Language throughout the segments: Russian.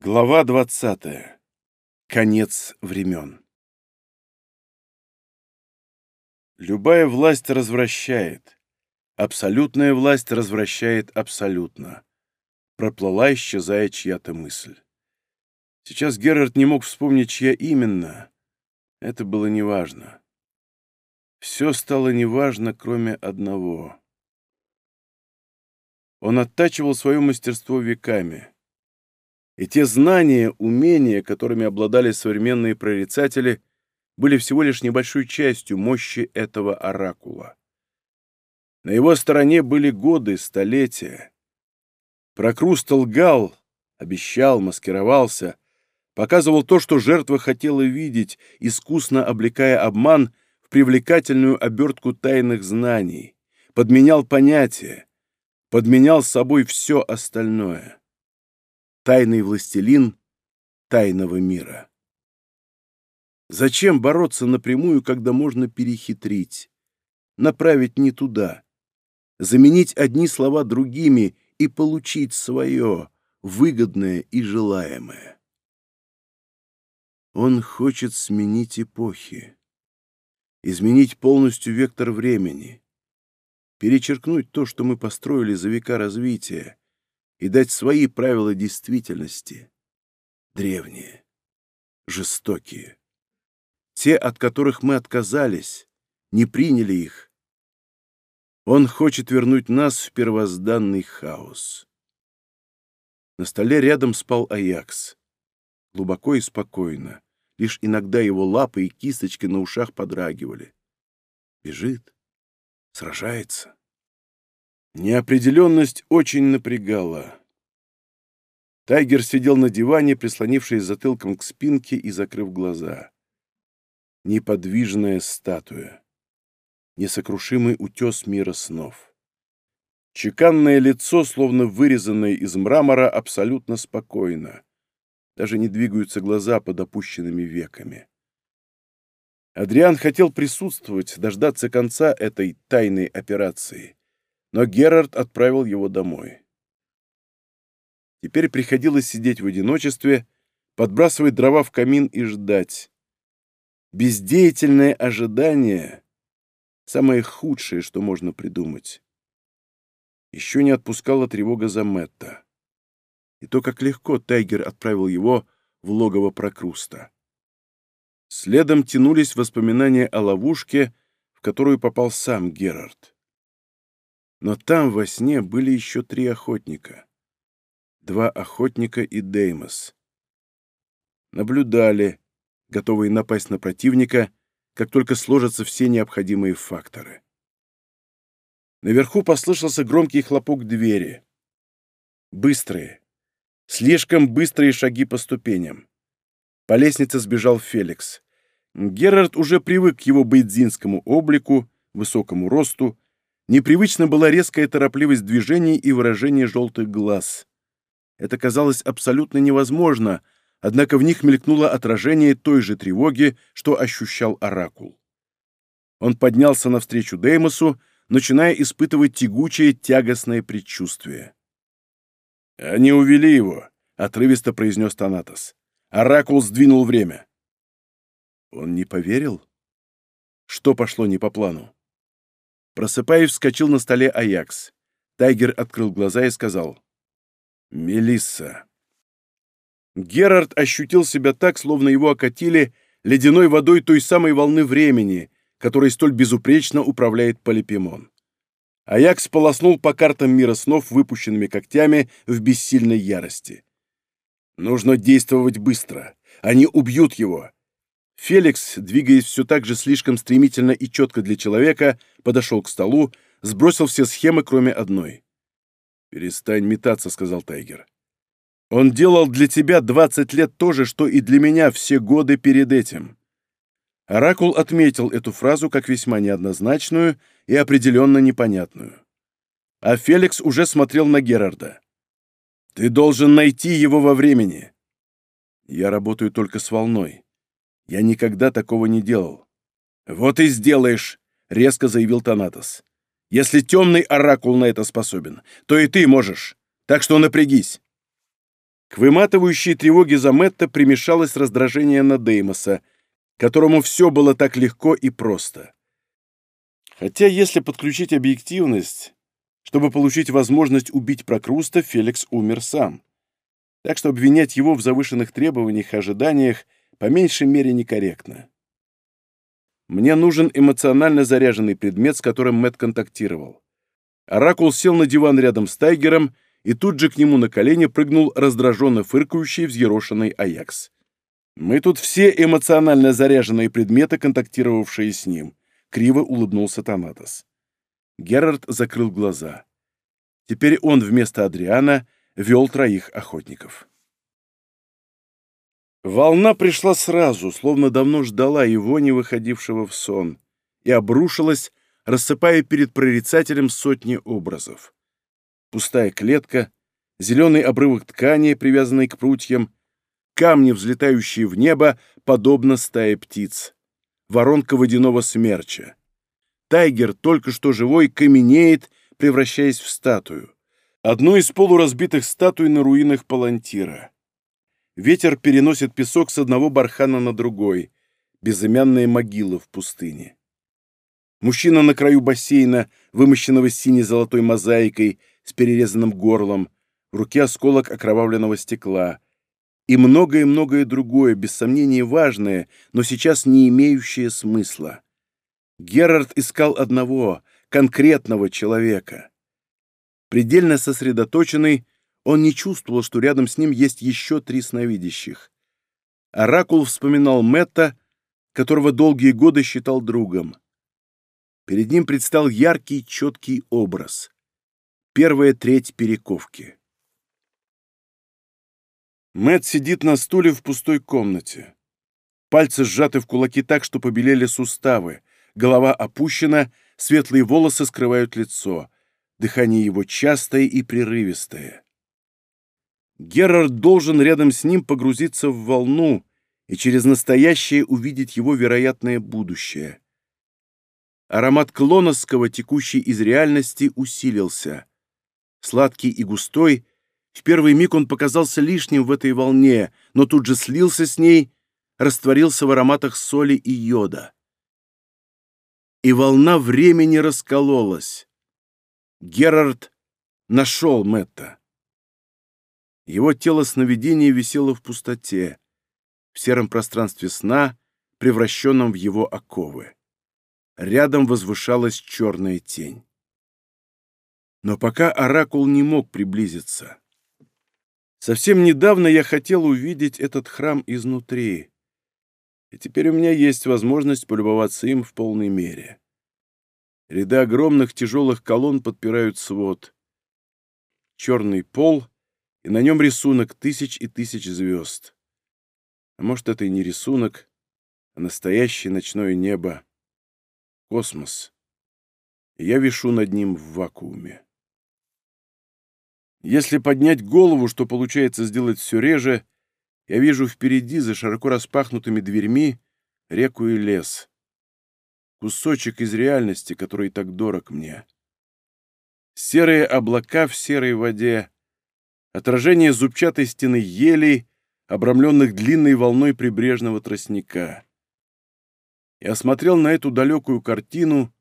Глава 20. Конец времен. Любая власть развращает. Абсолютная власть развращает абсолютно. Проплыла, исчезая чья-то мысль. Сейчас Герард не мог вспомнить, чья именно. Это было неважно. Все стало неважно, кроме одного. Он оттачивал свое мастерство веками — И те знания, умения, которыми обладали современные прорицатели, были всего лишь небольшой частью мощи этого оракула. На его стороне были годы, столетия. Прокруст лгал, обещал, маскировался, показывал то, что жертва хотела видеть, искусно облекая обман в привлекательную обертку тайных знаний, подменял понятия, подменял с собой все остальное. тайный властелин тайного мира. Зачем бороться напрямую, когда можно перехитрить, направить не туда, заменить одни слова другими и получить свое, выгодное и желаемое? Он хочет сменить эпохи, изменить полностью вектор времени, перечеркнуть то, что мы построили за века развития, и дать свои правила действительности. Древние, жестокие. Те, от которых мы отказались, не приняли их. Он хочет вернуть нас в первозданный хаос. На столе рядом спал Аякс. Глубоко и спокойно. Лишь иногда его лапы и кисточки на ушах подрагивали. Бежит, сражается. Неопределенность очень напрягала. Тайгер сидел на диване, прислонившись затылком к спинке и закрыв глаза. Неподвижная статуя. Несокрушимый утес мира снов. Чеканное лицо, словно вырезанное из мрамора, абсолютно спокойно. Даже не двигаются глаза под опущенными веками. Адриан хотел присутствовать, дождаться конца этой тайной операции но Герард отправил его домой. Теперь приходилось сидеть в одиночестве, подбрасывать дрова в камин и ждать. Бездеятельное ожидание — самое худшее, что можно придумать. Еще не отпускала тревога за Мэтта. И то, как легко Тайгер отправил его в логово Прокруста. Следом тянулись воспоминания о ловушке, в которую попал сам Герард. Но там во сне были еще три охотника. Два охотника и Деймос. Наблюдали, готовые напасть на противника, как только сложатся все необходимые факторы. Наверху послышался громкий хлопок двери. Быстрые. Слишком быстрые шаги по ступеням. По лестнице сбежал Феликс. Герард уже привык к его бейдзинскому облику, высокому росту Непривычно была резкая торопливость движений и выражение желтых глаз. Это казалось абсолютно невозможно, однако в них мелькнуло отражение той же тревоги, что ощущал Оракул. Он поднялся навстречу Деймосу, начиная испытывать тягучее, тягостное предчувствие. «Они увели его», — отрывисто произнес Танатос. «Оракул сдвинул время». Он не поверил? Что пошло не по плану? Просыпаясь, вскочил на столе Аякс. Тайгер открыл глаза и сказал «Мелисса». Герард ощутил себя так, словно его окатили ледяной водой той самой волны времени, которой столь безупречно управляет Полипемон. Аякс полоснул по картам мира снов выпущенными когтями в бессильной ярости. «Нужно действовать быстро. Они убьют его. Феликс, двигаясь все так же слишком стремительно и четко для человека, подошел к столу, сбросил все схемы, кроме одной. «Перестань метаться», — сказал Тайгер. «Он делал для тебя двадцать лет то же, что и для меня все годы перед этим». Оракул отметил эту фразу как весьма неоднозначную и определенно непонятную. А Феликс уже смотрел на Герарда. «Ты должен найти его во времени». «Я работаю только с волной», я никогда такого не делал. «Вот и сделаешь!» — резко заявил Танатос. «Если темный оракул на это способен, то и ты можешь. Так что напрягись!» К выматывающей тревоге за Мэтта примешалось раздражение на Деймоса, которому все было так легко и просто. Хотя, если подключить объективность, чтобы получить возможность убить Прокруста, Феликс умер сам. Так что обвинять его в завышенных требованиях и ожиданиях — по меньшей мере некорректно. Мне нужен эмоционально заряженный предмет, с которым Мэтт контактировал. Оракул сел на диван рядом с Тайгером, и тут же к нему на колени прыгнул раздраженно фыркающий взъерошенный Аякс. «Мы тут все эмоционально заряженные предметы, контактировавшие с ним», — криво улыбнулся Танатос. Герард закрыл глаза. Теперь он вместо Адриана вел троих охотников. Волна пришла сразу, словно давно ждала его, не выходившего в сон, и обрушилась, рассыпая перед прорицателем сотни образов. Пустая клетка, зеленый обрывок ткани, привязанный к прутьям, камни, взлетающие в небо, подобно стае птиц, воронка водяного смерча. Тайгер, только что живой, каменеет, превращаясь в статую. Одну из полуразбитых статуй на руинах Палантира. Ветер переносит песок с одного бархана на другой. Безымянная могила в пустыне. Мужчина на краю бассейна, вымощенного синей-золотой мозаикой, с перерезанным горлом, в руке осколок окровавленного стекла. И многое-многое другое, без сомнения важное, но сейчас не имеющее смысла. Герард искал одного, конкретного человека. Предельно сосредоточенный, он не чувствовал, что рядом с ним есть еще три сновидящих. Оракул вспоминал Мэтта, которого долгие годы считал другом. Перед ним предстал яркий, четкий образ. Первая треть перековки. Мэт сидит на стуле в пустой комнате. Пальцы сжаты в кулаки так, что побелели суставы. Голова опущена, светлые волосы скрывают лицо. Дыхание его частое и прерывистое. Герард должен рядом с ним погрузиться в волну и через настоящее увидеть его вероятное будущее. Аромат клоновского, текущий из реальности, усилился. Сладкий и густой, в первый миг он показался лишним в этой волне, но тут же слился с ней, растворился в ароматах соли и йода. И волна времени раскололась. Герард нашел Мэтта. Его тело сновидения висело в пустоте, в сером пространстве сна, превращенном в его оковы. Рядом возвышалась черная тень. Но пока Оракул не мог приблизиться. Совсем недавно я хотел увидеть этот храм изнутри, и теперь у меня есть возможность полюбоваться им в полной мере. Ряды огромных тяжелых колонн подпирают свод. Черный пол — и на нем рисунок тысяч и тысяч звезд. А может, это и не рисунок, а настоящее ночное небо, космос. И я вишу над ним в вакууме. Если поднять голову, что получается сделать все реже, я вижу впереди, за широко распахнутыми дверьми, реку и лес. Кусочек из реальности, который так дорог мне. Серые облака в серой воде — отражение зубчатой стены елей, обрамленных длинной волной прибрежного тростника. Я смотрел на эту далекую картину,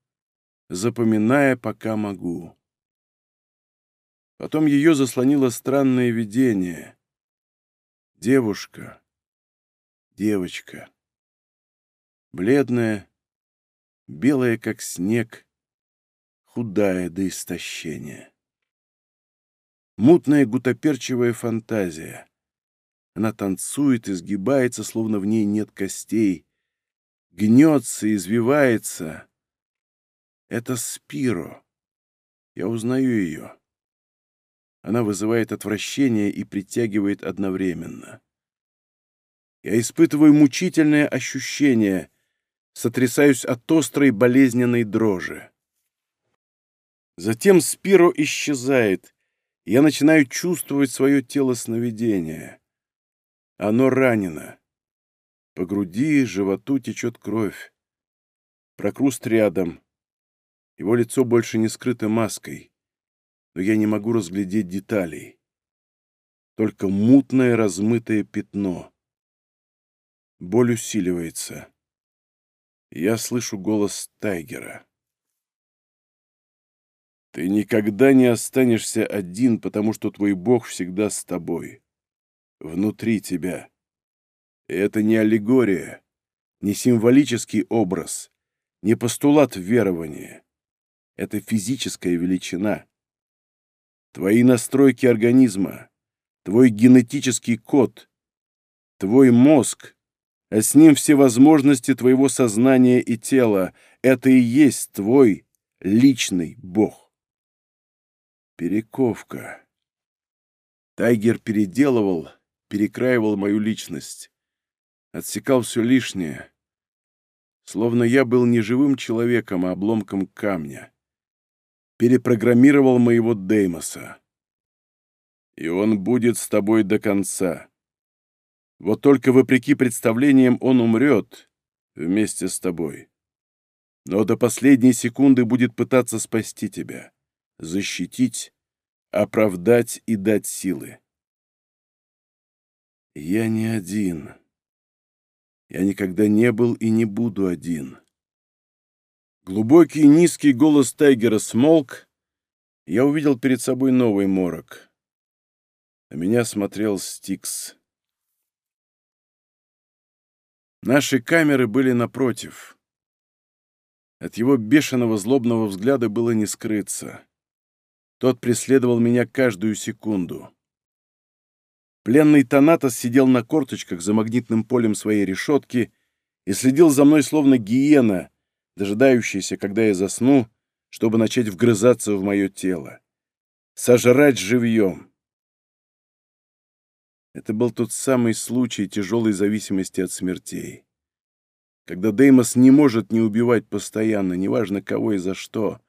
запоминая, пока могу. Потом ее заслонило странное видение. Девушка. Девочка. Бледная, белая, как снег, худая до истощения мутная гутоперчивая фантазия. Она танцует, изгибается, словно в ней нет костей, гнется, извивается. Это Спиро. Я узнаю ее. Она вызывает отвращение и притягивает одновременно. Я испытываю мучительное ощущение, сотрясаюсь от острой болезненной дрожи. Затем Спиро исчезает — я начинаю чувствовать свое тело сновидения. Оно ранено. По груди, животу течет кровь. Прокруст рядом. Его лицо больше не скрыто маской, но я не могу разглядеть деталей. Только мутное размытое пятно. Боль усиливается. Я слышу голос Тайгера. Ты никогда не останешься один, потому что твой Бог всегда с тобой. Внутри тебя. И это не аллегория, не символический образ, не постулат верования. Это физическая величина. Твои настройки организма, твой генетический код, твой мозг, а с ним все возможности твоего сознания и тела — это и есть твой личный Бог. Перековка. Тайгер переделывал, перекраивал мою личность. Отсекал все лишнее. Словно я был не живым человеком, а обломком камня. Перепрограммировал моего Деймоса. И он будет с тобой до конца. Вот только вопреки представлениям он умрет вместе с тобой. Но до последней секунды будет пытаться спасти тебя защитить, оправдать и дать силы. Я не один. Я никогда не был и не буду один. Глубокий низкий голос Тайгера смолк. Я увидел перед собой новый морок. На меня смотрел Стикс. Наши камеры были напротив. От его бешеного злобного взгляда было не скрыться. Тот преследовал меня каждую секунду. Пленный Танатос сидел на корточках за магнитным полем своей решетки и следил за мной словно гиена, дожидающаяся, когда я засну, чтобы начать вгрызаться в мое тело. Сожрать живьем. Это был тот самый случай тяжелой зависимости от смертей. Когда Деймос не может не убивать постоянно, неважно кого и за что,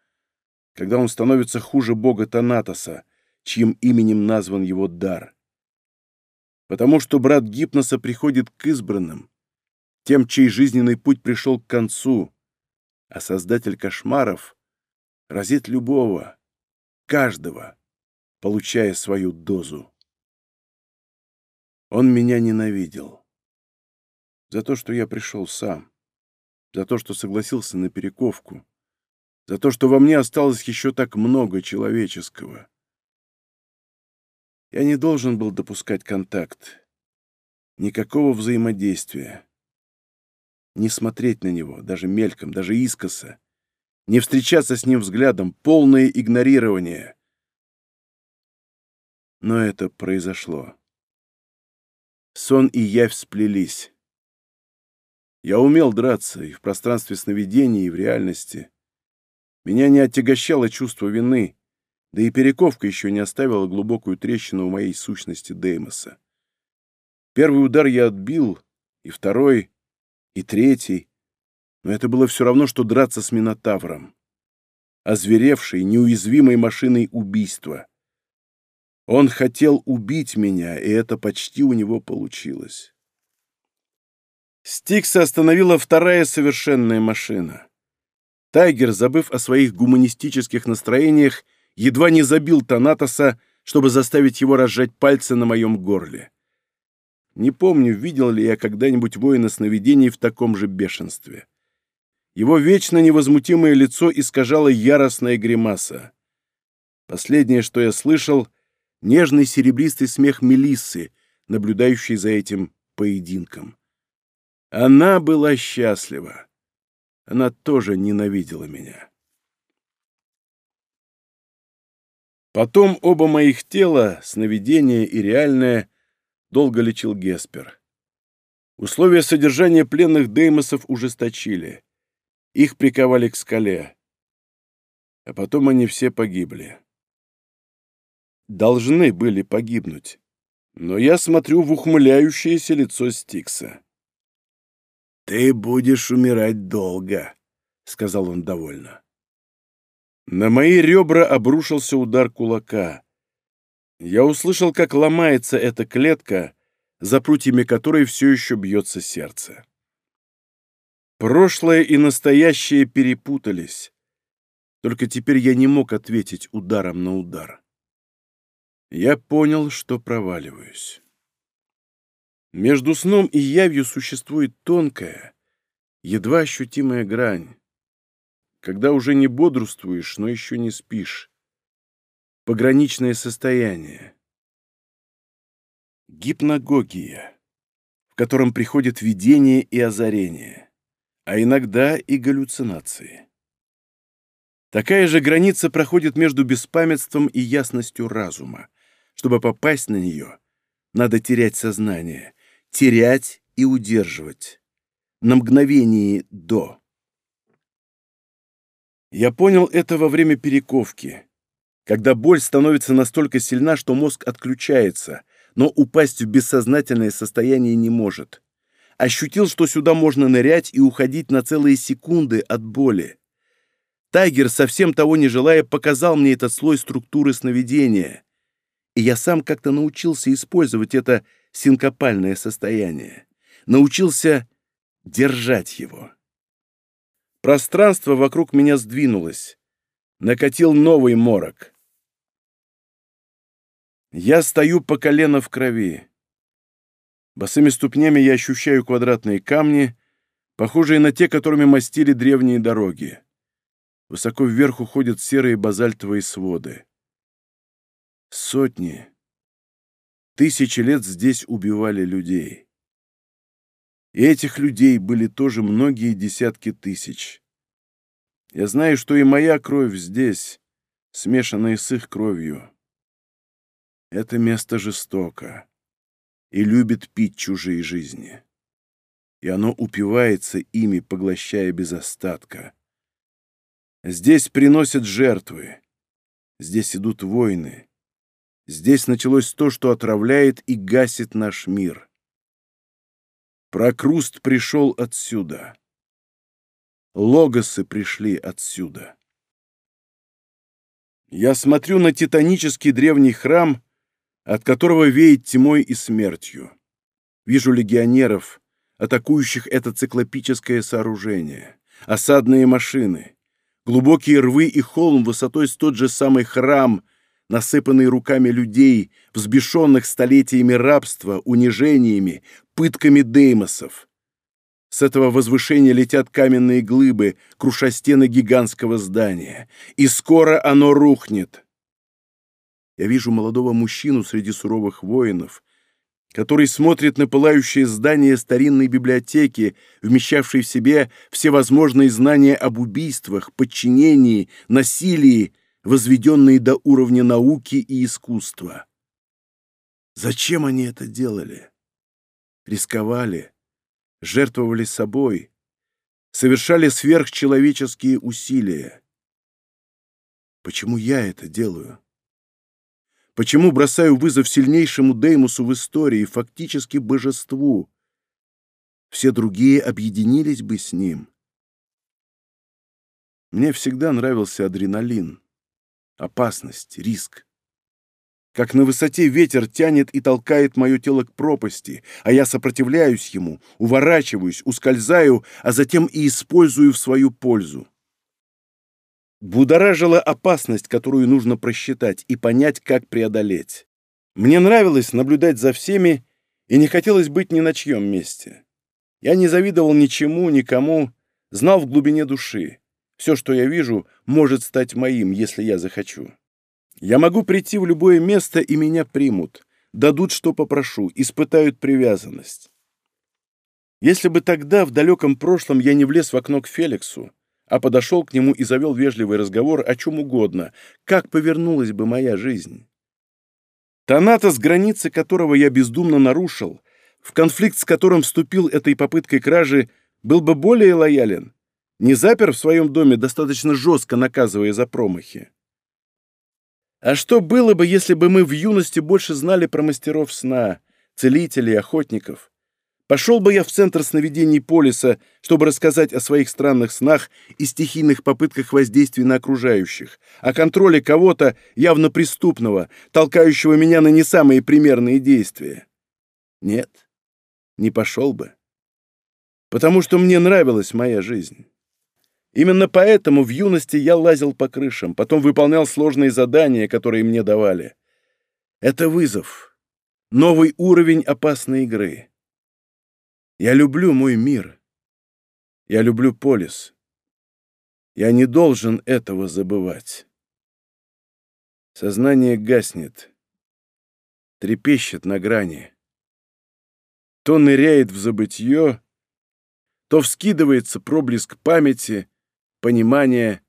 когда он становится хуже бога Танатоса, чьим именем назван его дар. Потому что брат Гипноса приходит к избранным, тем, чей жизненный путь пришел к концу, а создатель кошмаров разит любого, каждого, получая свою дозу. Он меня ненавидел. За то, что я пришел сам. За то, что согласился на перековку за то, что во мне осталось еще так много человеческого. Я не должен был допускать контакт, никакого взаимодействия, не смотреть на него, даже мельком, даже искоса, не встречаться с ним взглядом, полное игнорирование. Но это произошло. Сон и явь сплелись. Я умел драться и в пространстве сновидений, и в реальности. Меня не отягощало чувство вины, да и перековка еще не оставила глубокую трещину в моей сущности Деймоса. Первый удар я отбил, и второй, и третий, но это было все равно, что драться с Минотавром, озверевшей, неуязвимой машиной убийства. Он хотел убить меня, и это почти у него получилось. Стикса остановила вторая совершенная машина. Тайгер, забыв о своих гуманистических настроениях, едва не забил Танатоса, чтобы заставить его разжать пальцы на моем горле. Не помню, видел ли я когда-нибудь воина сновидений в таком же бешенстве. Его вечно невозмутимое лицо искажало яростная гримаса. Последнее, что я слышал, — нежный серебристый смех Мелиссы, наблюдающей за этим поединком. Она была счастлива. Она тоже ненавидела меня. Потом оба моих тела, сновидение и реальное, долго лечил Геспер. Условия содержания пленных деймосов ужесточили. Их приковали к скале. А потом они все погибли. Должны были погибнуть. Но я смотрю в ухмыляющееся лицо Стикса. «Ты будешь умирать долго», — сказал он довольно. На мои ребра обрушился удар кулака. Я услышал, как ломается эта клетка, за прутьями которой все еще бьется сердце. Прошлое и настоящее перепутались. Только теперь я не мог ответить ударом на удар. Я понял, что проваливаюсь. Между сном и явью существует тонкая, едва ощутимая грань, когда уже не бодрствуешь, но еще не спишь. Пограничное состояние. Гипногогия, в котором приходит видение и озарение, а иногда и галлюцинации. Такая же граница проходит между беспамятством и ясностью разума. Чтобы попасть на нее, надо терять сознание, терять и удерживать. На мгновении до. Я понял это во время перековки, когда боль становится настолько сильна, что мозг отключается, но упасть в бессознательное состояние не может. Ощутил, что сюда можно нырять и уходить на целые секунды от боли. Тайгер, совсем того не желая, показал мне этот слой структуры сновидения. И я сам как-то научился использовать это синкопальное состояние, научился держать его. Пространство вокруг меня сдвинулось. Накатил новый морок. Я стою по колено в крови. Босыми ступнями я ощущаю квадратные камни, похожие на те, которыми мастили древние дороги. Высоко вверх уходят серые базальтовые своды. Сотни, Тысячи лет здесь убивали людей. И этих людей были тоже многие десятки тысяч. Я знаю, что и моя кровь здесь, смешанная с их кровью. Это место жестоко и любит пить чужие жизни. И оно упивается ими, поглощая без остатка. Здесь приносят жертвы, здесь идут войны, здесь началось то, что отравляет и гасит наш мир. Прокруст пришел отсюда. Логосы пришли отсюда. Я смотрю на титанический древний храм, от которого веет тьмой и смертью. Вижу легионеров, атакующих это циклопическое сооружение, осадные машины, глубокие рвы и холм высотой с тот же самый храм — насыпанный руками людей, взбешенных столетиями рабства, унижениями, пытками деймосов. С этого возвышения летят каменные глыбы, круша стены гигантского здания. И скоро оно рухнет. Я вижу молодого мужчину среди суровых воинов, который смотрит на пылающее здание старинной библиотеки, вмещавшей в себе всевозможные знания об убийствах, подчинении, насилии, возведенные до уровня науки и искусства. Зачем они это делали? Рисковали, жертвовали собой, совершали сверхчеловеческие усилия. Почему я это делаю? Почему бросаю вызов сильнейшему Деймусу в истории, фактически божеству? Все другие объединились бы с ним. Мне всегда нравился адреналин. Опасность, риск. Как на высоте ветер тянет и толкает мое тело к пропасти, а я сопротивляюсь ему, уворачиваюсь, ускользаю, а затем и использую в свою пользу. Будоражила опасность, которую нужно просчитать и понять, как преодолеть. Мне нравилось наблюдать за всеми, и не хотелось быть ни на чьем месте. Я не завидовал ничему, никому, знал в глубине души. Все, что я вижу, может стать моим, если я захочу. Я могу прийти в любое место, и меня примут, дадут, что попрошу, испытают привязанность. Если бы тогда, в далеком прошлом, я не влез в окно к Феликсу, а подошел к нему и завел вежливый разговор о чем угодно, как повернулась бы моя жизнь? Таната, с границы которого я бездумно нарушил, в конфликт с которым вступил этой попыткой кражи, был бы более лоялен, не запер в своем доме достаточно жестко наказывая за промахи? А что было бы, если бы мы в юности больше знали про мастеров сна, целителей, охотников? Пошел бы я в центр сновидений Полиса, чтобы рассказать о своих странных снах и стихийных попытках воздействия на окружающих, о контроле кого-то явно преступного, толкающего меня на не самые примерные действия. Нет, не пошел бы. Потому что мне нравилась моя жизнь. Именно поэтому в юности я лазил по крышам, потом выполнял сложные задания, которые мне давали. Это вызов. Новый уровень опасной игры. Я люблю мой мир. Я люблю полис. Я не должен этого забывать. Сознание гаснет. Трепещет на грани. То ныряет в забытье, то вскидывается проблеск памяти — понимания,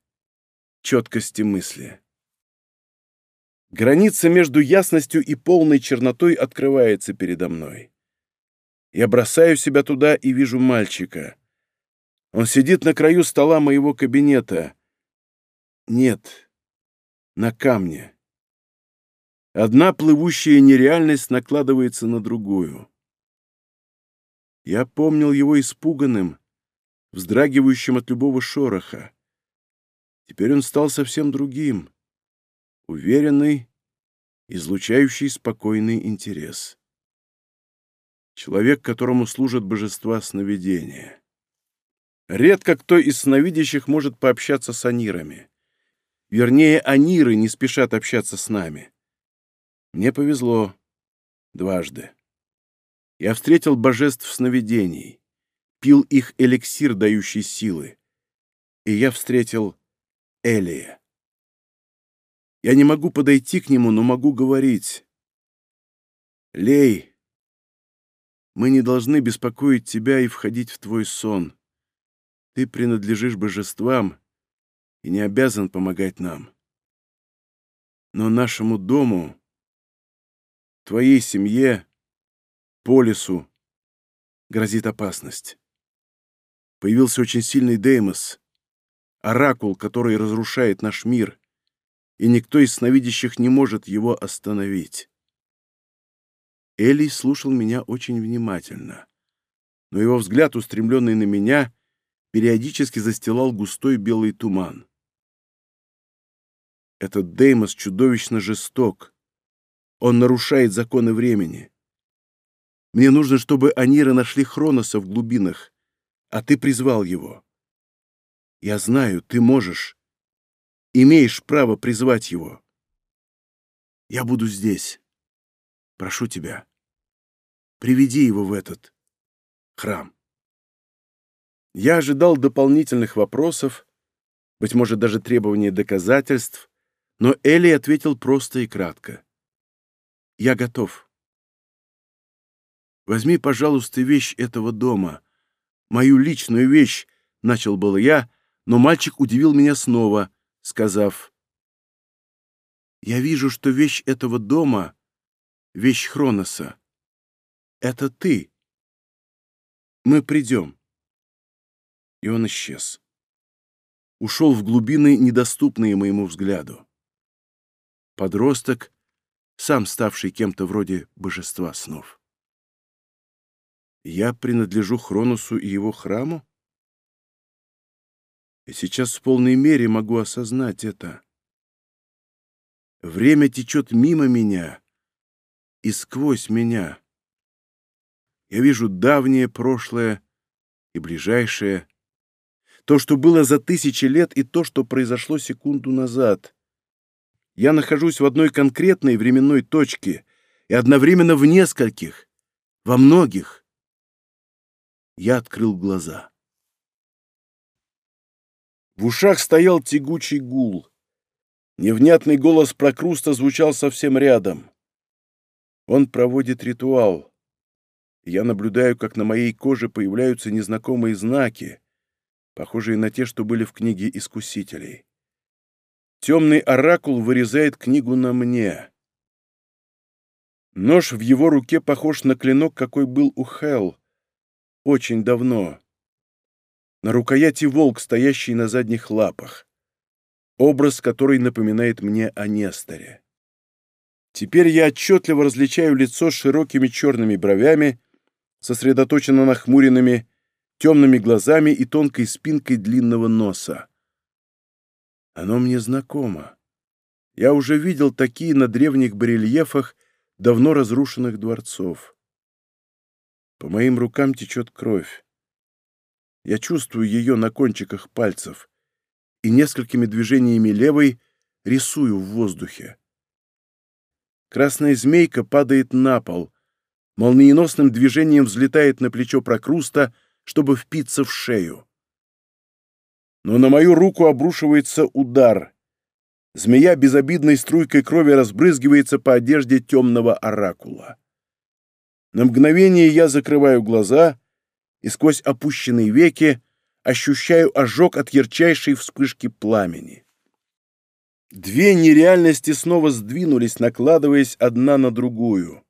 четкости мысли. Граница между ясностью и полной чернотой открывается передо мной. Я бросаю себя туда и вижу мальчика. Он сидит на краю стола моего кабинета. Нет, на камне. Одна плывущая нереальность накладывается на другую. Я помнил его испуганным, вздрагивающим от любого шороха. Теперь он стал совсем другим, уверенный, излучающий спокойный интерес. Человек, которому служат божества сновидения. Редко кто из сновидящих может пообщаться с анирами. Вернее, аниры не спешат общаться с нами. Мне повезло дважды. Я встретил божеств сновидений пил их эликсир, дающий силы. И я встретил Элия. Я не могу подойти к нему, но могу говорить. «Лей, мы не должны беспокоить тебя и входить в твой сон. Ты принадлежишь божествам и не обязан помогать нам. Но нашему дому, твоей семье, полису грозит опасность появился очень сильный Деймос, оракул, который разрушает наш мир, и никто из сновидящих не может его остановить. Элий слушал меня очень внимательно, но его взгляд, устремленный на меня, периодически застилал густой белый туман. Этот Деймос чудовищно жесток. Он нарушает законы времени. Мне нужно, чтобы Анира нашли Хроноса в глубинах, а ты призвал его. Я знаю, ты можешь. Имеешь право призвать его. Я буду здесь. Прошу тебя. Приведи его в этот храм. Я ожидал дополнительных вопросов, быть может, даже требования доказательств, но Элли ответил просто и кратко. «Я готов. Возьми, пожалуйста, вещь этого дома, мою личную вещь», — начал было я, но мальчик удивил меня снова, сказав, «Я вижу, что вещь этого дома — вещь Хроноса. Это ты. Мы придем». И он исчез. Ушел в глубины, недоступные моему взгляду. Подросток, сам ставший кем-то вроде божества снов. Я принадлежу Хроносу и его храму? И сейчас в полной мере могу осознать это. Время течет мимо меня и сквозь меня. Я вижу давнее прошлое и ближайшее, то, что было за тысячи лет, и то, что произошло секунду назад. Я нахожусь в одной конкретной временной точке и одновременно в нескольких, во многих. Я открыл глаза. В ушах стоял тягучий гул. Невнятный голос прокруста звучал совсем рядом. Он проводит ритуал. Я наблюдаю, как на моей коже появляются незнакомые знаки, похожие на те, что были в книге искусителей. Темный оракул вырезает книгу на мне. Нож в его руке похож на клинок, какой был у Хел. Очень давно. На рукояти волк, стоящий на задних лапах. Образ, который напоминает мне о Несторе. Теперь я отчетливо различаю лицо с широкими черными бровями, сосредоточенно нахмуренными, темными глазами и тонкой спинкой длинного носа. Оно мне знакомо. Я уже видел такие на древних барельефах давно разрушенных дворцов. По моим рукам течет кровь. Я чувствую ее на кончиках пальцев и несколькими движениями левой рисую в воздухе. Красная змейка падает на пол, молниеносным движением взлетает на плечо прокруста, чтобы впиться в шею. Но на мою руку обрушивается удар. Змея безобидной струйкой крови разбрызгивается по одежде темного оракула. На мгновение я закрываю глаза и сквозь опущенные веки ощущаю ожог от ярчайшей вспышки пламени. Две нереальности снова сдвинулись, накладываясь одна на другую.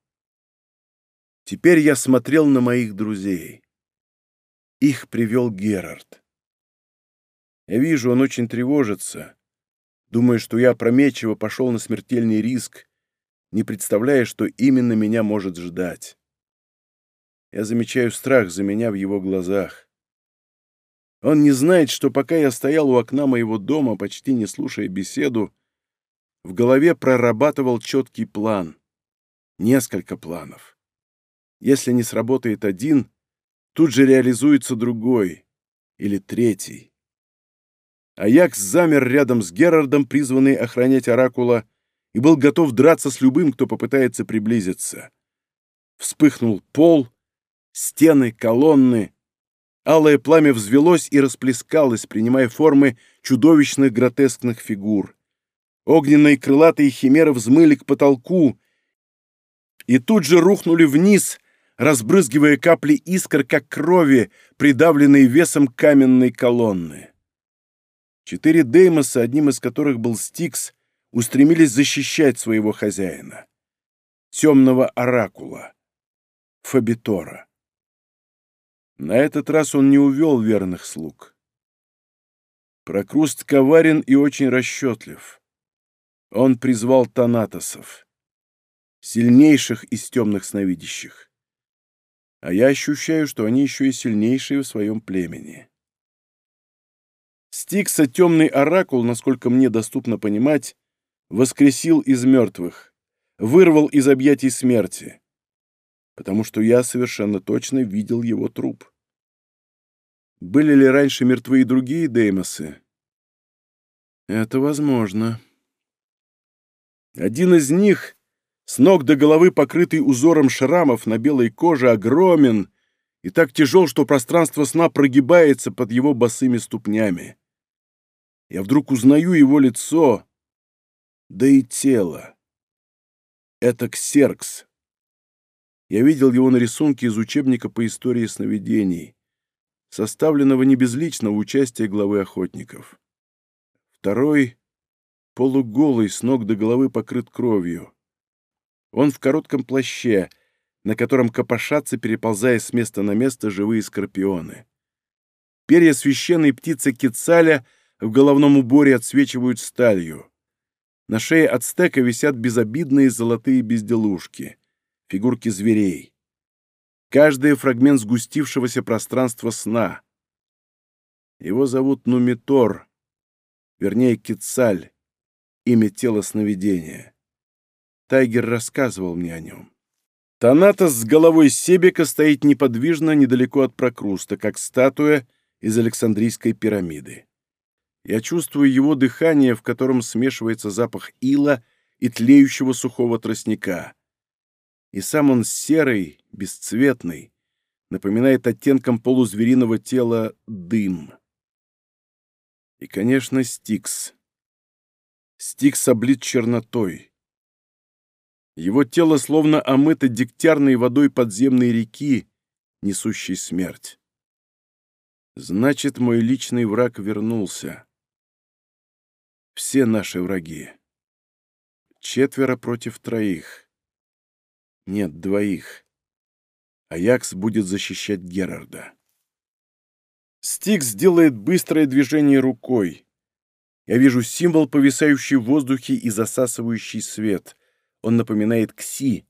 Теперь я смотрел на моих друзей. Их привел Герард. Я вижу, он очень тревожится, думая, что я опрометчиво пошел на смертельный риск, не представляя, что именно меня может ждать. Я замечаю страх за меня в его глазах. Он не знает, что пока я стоял у окна моего дома, почти не слушая беседу, в голове прорабатывал четкий план. Несколько планов. Если не сработает один, тут же реализуется другой или третий. Аякс замер рядом с Герардом, призванный охранять Оракула, и был готов драться с любым, кто попытается приблизиться. Вспыхнул пол, стены, колонны. Алое пламя взвелось и расплескалось, принимая формы чудовищных гротескных фигур. Огненные крылатые химеры взмыли к потолку и тут же рухнули вниз, разбрызгивая капли искр, как крови, придавленные весом каменной колонны. Четыре Деймоса, одним из которых был Стикс, устремились защищать своего хозяина. Темного оракула. Фабитора. На этот раз он не увел верных слуг. Прокруст коварен и очень расчетлив. Он призвал Танатосов, сильнейших из темных сновидящих. А я ощущаю, что они еще и сильнейшие в своем племени. Стикса темный оракул, насколько мне доступно понимать, воскресил из мертвых, вырвал из объятий смерти потому что я совершенно точно видел его труп. Были ли раньше мертвы и другие Деймосы? Это возможно. Один из них, с ног до головы покрытый узором шрамов на белой коже, огромен и так тяжел, что пространство сна прогибается под его босыми ступнями. Я вдруг узнаю его лицо, да и тело. Это Ксеркс. Я видел его на рисунке из учебника по истории сновидений, составленного не безлично в участии главы охотников. Второй, полуголый, с ног до головы покрыт кровью. Он в коротком плаще, на котором копошатся, переползая с места на место, живые скорпионы. Перья священной птицы Кицаля в головном уборе отсвечивают сталью. На шее ацтека висят безобидные золотые безделушки фигурки зверей. Каждый фрагмент сгустившегося пространства сна. Его зовут Нумитор, вернее, Кицаль, имя тела сновидения. Тайгер рассказывал мне о нем. Танатос с головой Себека стоит неподвижно недалеко от прокруста, как статуя из Александрийской пирамиды. Я чувствую его дыхание, в котором смешивается запах ила и тлеющего сухого тростника и сам он серый, бесцветный, напоминает оттенком полузвериного тела дым. И, конечно, Стикс. Стикс облит чернотой. Его тело словно омыто дегтярной водой подземной реки, несущей смерть. Значит, мой личный враг вернулся. Все наши враги. Четверо против троих нет двоих. Аякс будет защищать Герарда. Стикс сделает быстрое движение рукой. Я вижу символ, повисающий в воздухе и засасывающий свет. Он напоминает кси,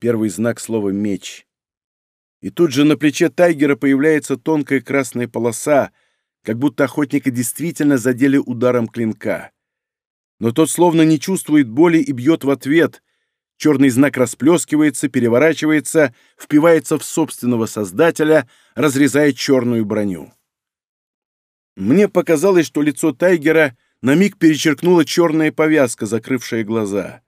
первый знак слова «меч». И тут же на плече Тайгера появляется тонкая красная полоса, как будто охотника действительно задели ударом клинка. Но тот словно не чувствует боли и бьет в ответ, Черный знак расплескивается, переворачивается, впивается в собственного создателя, разрезая черную броню. Мне показалось, что лицо Тайгера на миг перечеркнула черная повязка, закрывшая глаза.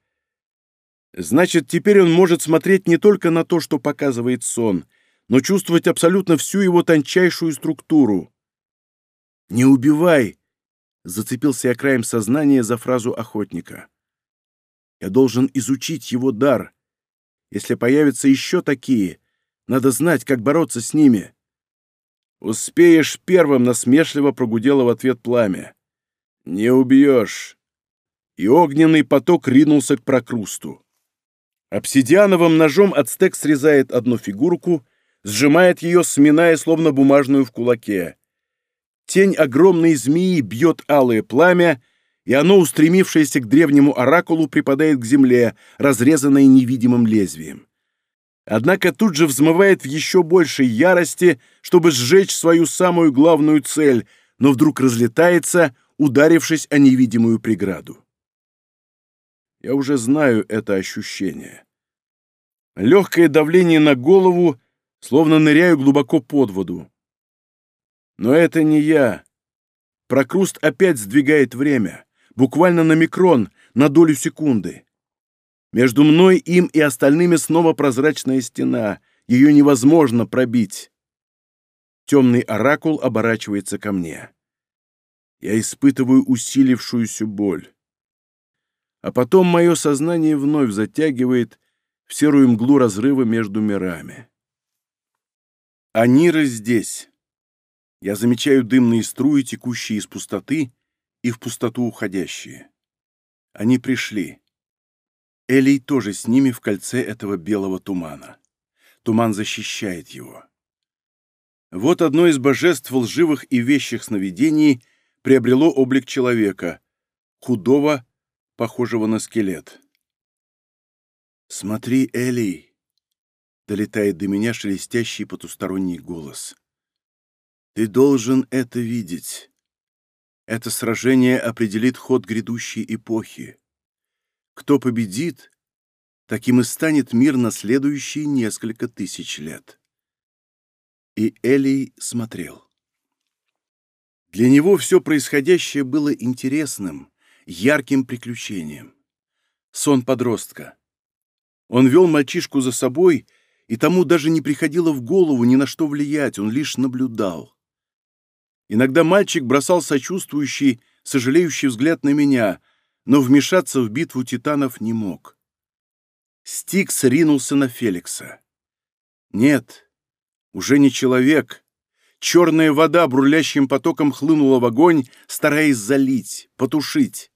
Значит, теперь он может смотреть не только на то, что показывает сон, но чувствовать абсолютно всю его тончайшую структуру. «Не убивай!» — зацепился я краем сознания за фразу охотника. Я должен изучить его дар. Если появятся еще такие, надо знать, как бороться с ними. «Успеешь первым!» — насмешливо прогудело в ответ пламя. «Не убьешь!» И огненный поток ринулся к прокрусту. Обсидиановым ножом ацтек срезает одну фигурку, сжимает ее, сминая, словно бумажную в кулаке. Тень огромной змеи бьет алое пламя, и оно, устремившееся к древнему оракулу, припадает к земле, разрезанное невидимым лезвием. Однако тут же взмывает в еще большей ярости, чтобы сжечь свою самую главную цель, но вдруг разлетается, ударившись о невидимую преграду. Я уже знаю это ощущение. Легкое давление на голову, словно ныряю глубоко под воду. Но это не я. Прокруст опять сдвигает время буквально на микрон, на долю секунды. Между мной, им и остальными снова прозрачная стена. Ее невозможно пробить. Темный оракул оборачивается ко мне. Я испытываю усилившуюся боль. А потом мое сознание вновь затягивает в серую мглу разрыва между мирами. Анира здесь. Я замечаю дымные струи, текущие из пустоты, и в пустоту уходящие. Они пришли. Элей тоже с ними в кольце этого белого тумана. Туман защищает его. Вот одно из божеств лживых и вещих сновидений приобрело облик человека, худого, похожего на скелет. «Смотри, Элей, долетает до меня шелестящий потусторонний голос. «Ты должен это видеть. Это сражение определит ход грядущей эпохи. Кто победит, таким и станет мир на следующие несколько тысяч лет. И Элий смотрел. Для него все происходящее было интересным, ярким приключением. Сон подростка. Он вел мальчишку за собой, и тому даже не приходило в голову ни на что влиять, он лишь наблюдал. Иногда мальчик бросал сочувствующий, сожалеющий взгляд на меня, но вмешаться в битву титанов не мог. Стикс ринулся на Феликса. Нет, уже не человек. Черная вода бурлящим потоком хлынула в огонь, стараясь залить, потушить.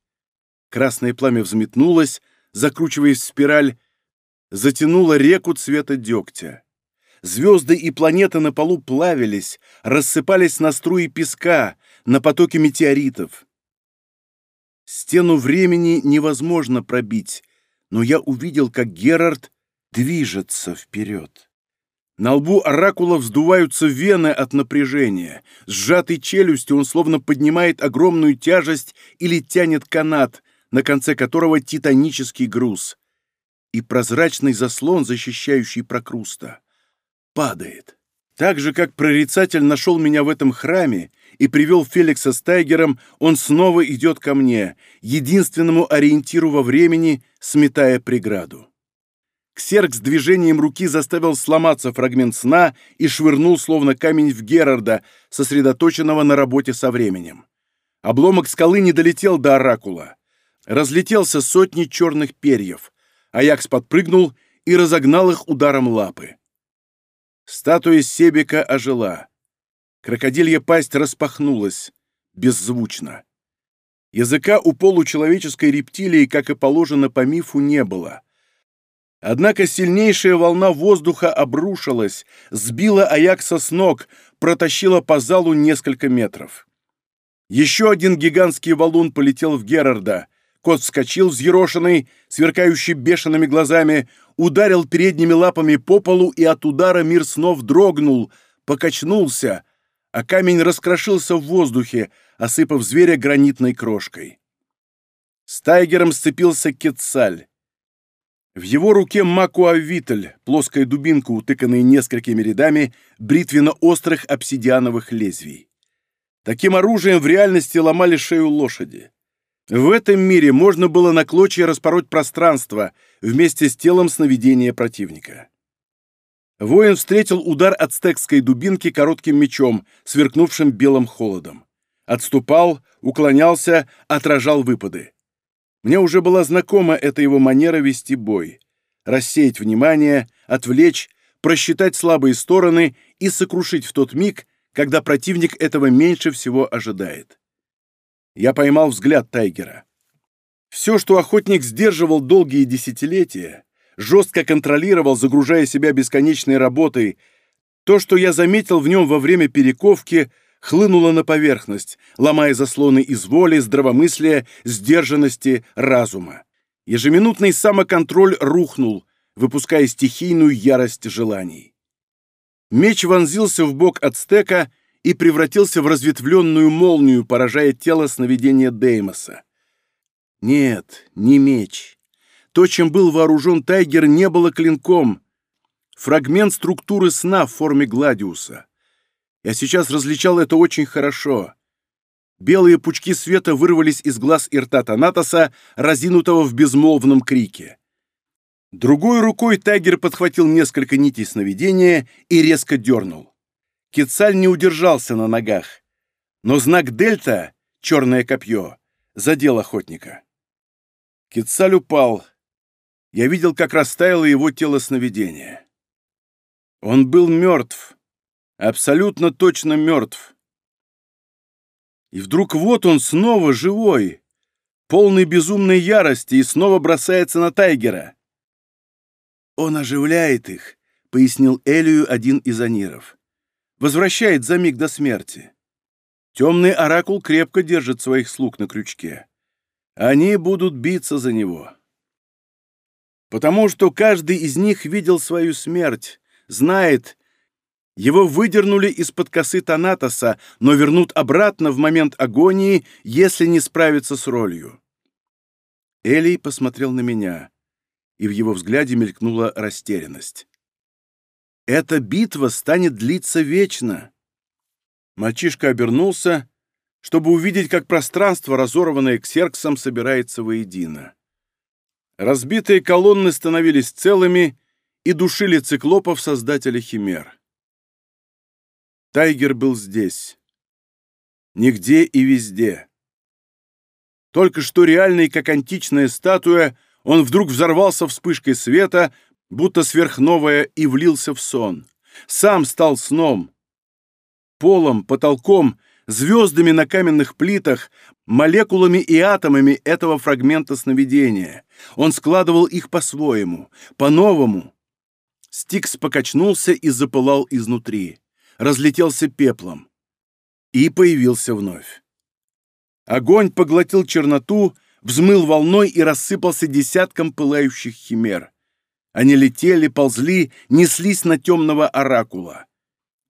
Красное пламя взметнулось, закручиваясь в спираль, затянуло реку цвета дегтя звезды и планеты на полу плавились, рассыпались на струи песка, на потоки метеоритов. Стену времени невозможно пробить, но я увидел, как Герард движется вперед. На лбу оракула вздуваются вены от напряжения. Сжатой челюстью он словно поднимает огромную тяжесть или тянет канат, на конце которого титанический груз. И прозрачный заслон, защищающий прокруста падает. Так же, как прорицатель нашел меня в этом храме и привел Феликса с Тайгером, он снова идет ко мне, единственному ориентиру во времени, сметая преграду. Ксерк с движением руки заставил сломаться фрагмент сна и швырнул словно камень в Герарда, сосредоточенного на работе со временем. Обломок скалы не долетел до оракула. Разлетелся сотни черных перьев. Аякс подпрыгнул и разогнал их ударом лапы. Статуя Себека ожила. Крокодилья пасть распахнулась, беззвучно. Языка у получеловеческой рептилии, как и положено по мифу, не было. Однако сильнейшая волна воздуха обрушилась, сбила Аякса с ног, протащила по залу несколько метров. Еще один гигантский валун полетел в Герарда. Кот вскочил, взъерошенный, сверкающий бешеными глазами, ударил передними лапами по полу, и от удара мир снов дрогнул, покачнулся, а камень раскрошился в воздухе, осыпав зверя гранитной крошкой. С тайгером сцепился Кетсаль. В его руке Макуавитль, плоская дубинка, утыканная несколькими рядами бритвенно-острых обсидиановых лезвий. Таким оружием в реальности ломали шею лошади. В этом мире можно было на клочья распороть пространство вместе с телом сновидения противника. Воин встретил удар от стекской дубинки коротким мечом, сверкнувшим белым холодом. Отступал, уклонялся, отражал выпады. Мне уже была знакома эта его манера вести бой. Рассеять внимание, отвлечь, просчитать слабые стороны и сокрушить в тот миг, когда противник этого меньше всего ожидает я поймал взгляд Тайгера. Все, что охотник сдерживал долгие десятилетия, жестко контролировал, загружая себя бесконечной работой, то, что я заметил в нем во время перековки, хлынуло на поверхность, ломая заслоны из воли, здравомыслия, сдержанности, разума. Ежеминутный самоконтроль рухнул, выпуская стихийную ярость желаний. Меч вонзился в бок ацтека, и превратился в разветвленную молнию, поражая тело сновидения Деймоса. Нет, не меч. То, чем был вооружен Тайгер, не было клинком. Фрагмент структуры сна в форме Гладиуса. Я сейчас различал это очень хорошо. Белые пучки света вырвались из глаз и рта Танатоса, разинутого в безмолвном крике. Другой рукой Тайгер подхватил несколько нитей сновидения и резко дернул. Кицаль не удержался на ногах, но знак «Дельта» — черное копье — задел охотника. Кицаль упал. Я видел, как растаяло его тело сновидения. Он был мертв, абсолютно точно мертв. И вдруг вот он снова живой, полный безумной ярости, и снова бросается на Тайгера. «Он оживляет их», — пояснил Элию один из аниров возвращает за миг до смерти. Темный оракул крепко держит своих слуг на крючке. Они будут биться за него. Потому что каждый из них видел свою смерть, знает, его выдернули из-под косы Танатоса, но вернут обратно в момент агонии, если не справится с ролью. Элий посмотрел на меня, и в его взгляде мелькнула растерянность. Эта битва станет длиться вечно. Мальчишка обернулся, чтобы увидеть, как пространство, разорванное ксерксом, собирается воедино. Разбитые колонны становились целыми и душили циклопов создателя химер. Тайгер был здесь. Нигде и везде. Только что реальный, как античная статуя, он вдруг взорвался вспышкой света — будто сверхновая, и влился в сон. Сам стал сном. Полом, потолком, звездами на каменных плитах, молекулами и атомами этого фрагмента сновидения. Он складывал их по-своему, по-новому. Стикс покачнулся и запылал изнутри. Разлетелся пеплом. И появился вновь. Огонь поглотил черноту, взмыл волной и рассыпался десятком пылающих химер. Они летели, ползли, неслись на темного оракула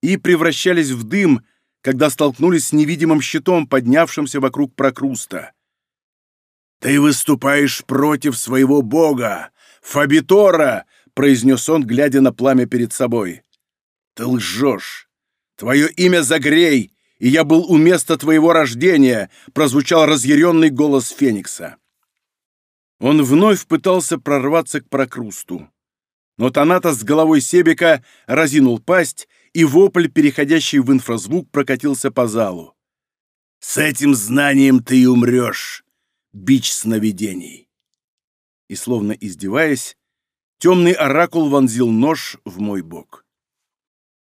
и превращались в дым, когда столкнулись с невидимым щитом, поднявшимся вокруг прокруста. «Ты выступаешь против своего бога, Фабитора!» — произнес он, глядя на пламя перед собой. «Ты лжешь! Твое имя Загрей, и я был у места твоего рождения!» — прозвучал разъяренный голос Феникса. Он вновь пытался прорваться к прокрусту. Но Таната с головой Себека разинул пасть, и вопль, переходящий в инфразвук, прокатился по залу. «С этим знанием ты и умрешь, бич сновидений!» И, словно издеваясь, темный оракул вонзил нож в мой бок.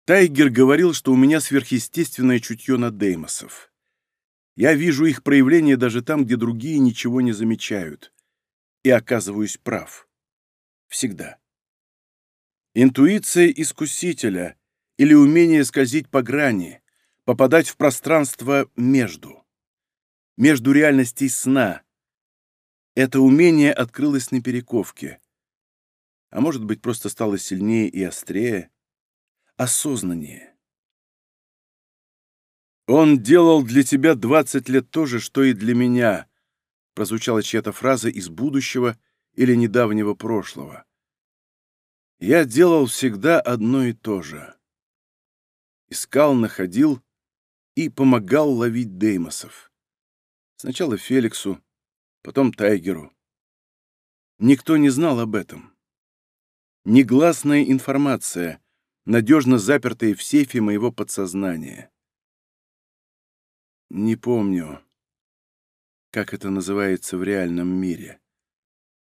Тайгер говорил, что у меня сверхъестественное чутье на Деймосов. Я вижу их проявление даже там, где другие ничего не замечают и оказываюсь прав. Всегда. Интуиция искусителя или умение скользить по грани, попадать в пространство между. Между реальностей сна. Это умение открылось на перековке. А может быть, просто стало сильнее и острее, осознаннее. Он делал для тебя 20 лет то же, что и для меня, прозвучала чья-то фраза из будущего или недавнего прошлого. Я делал всегда одно и то же. Искал, находил и помогал ловить Деймосов. Сначала Феликсу, потом Тайгеру. Никто не знал об этом. Негласная информация, надежно запертая в сейфе моего подсознания. Не помню, как это называется в реальном мире.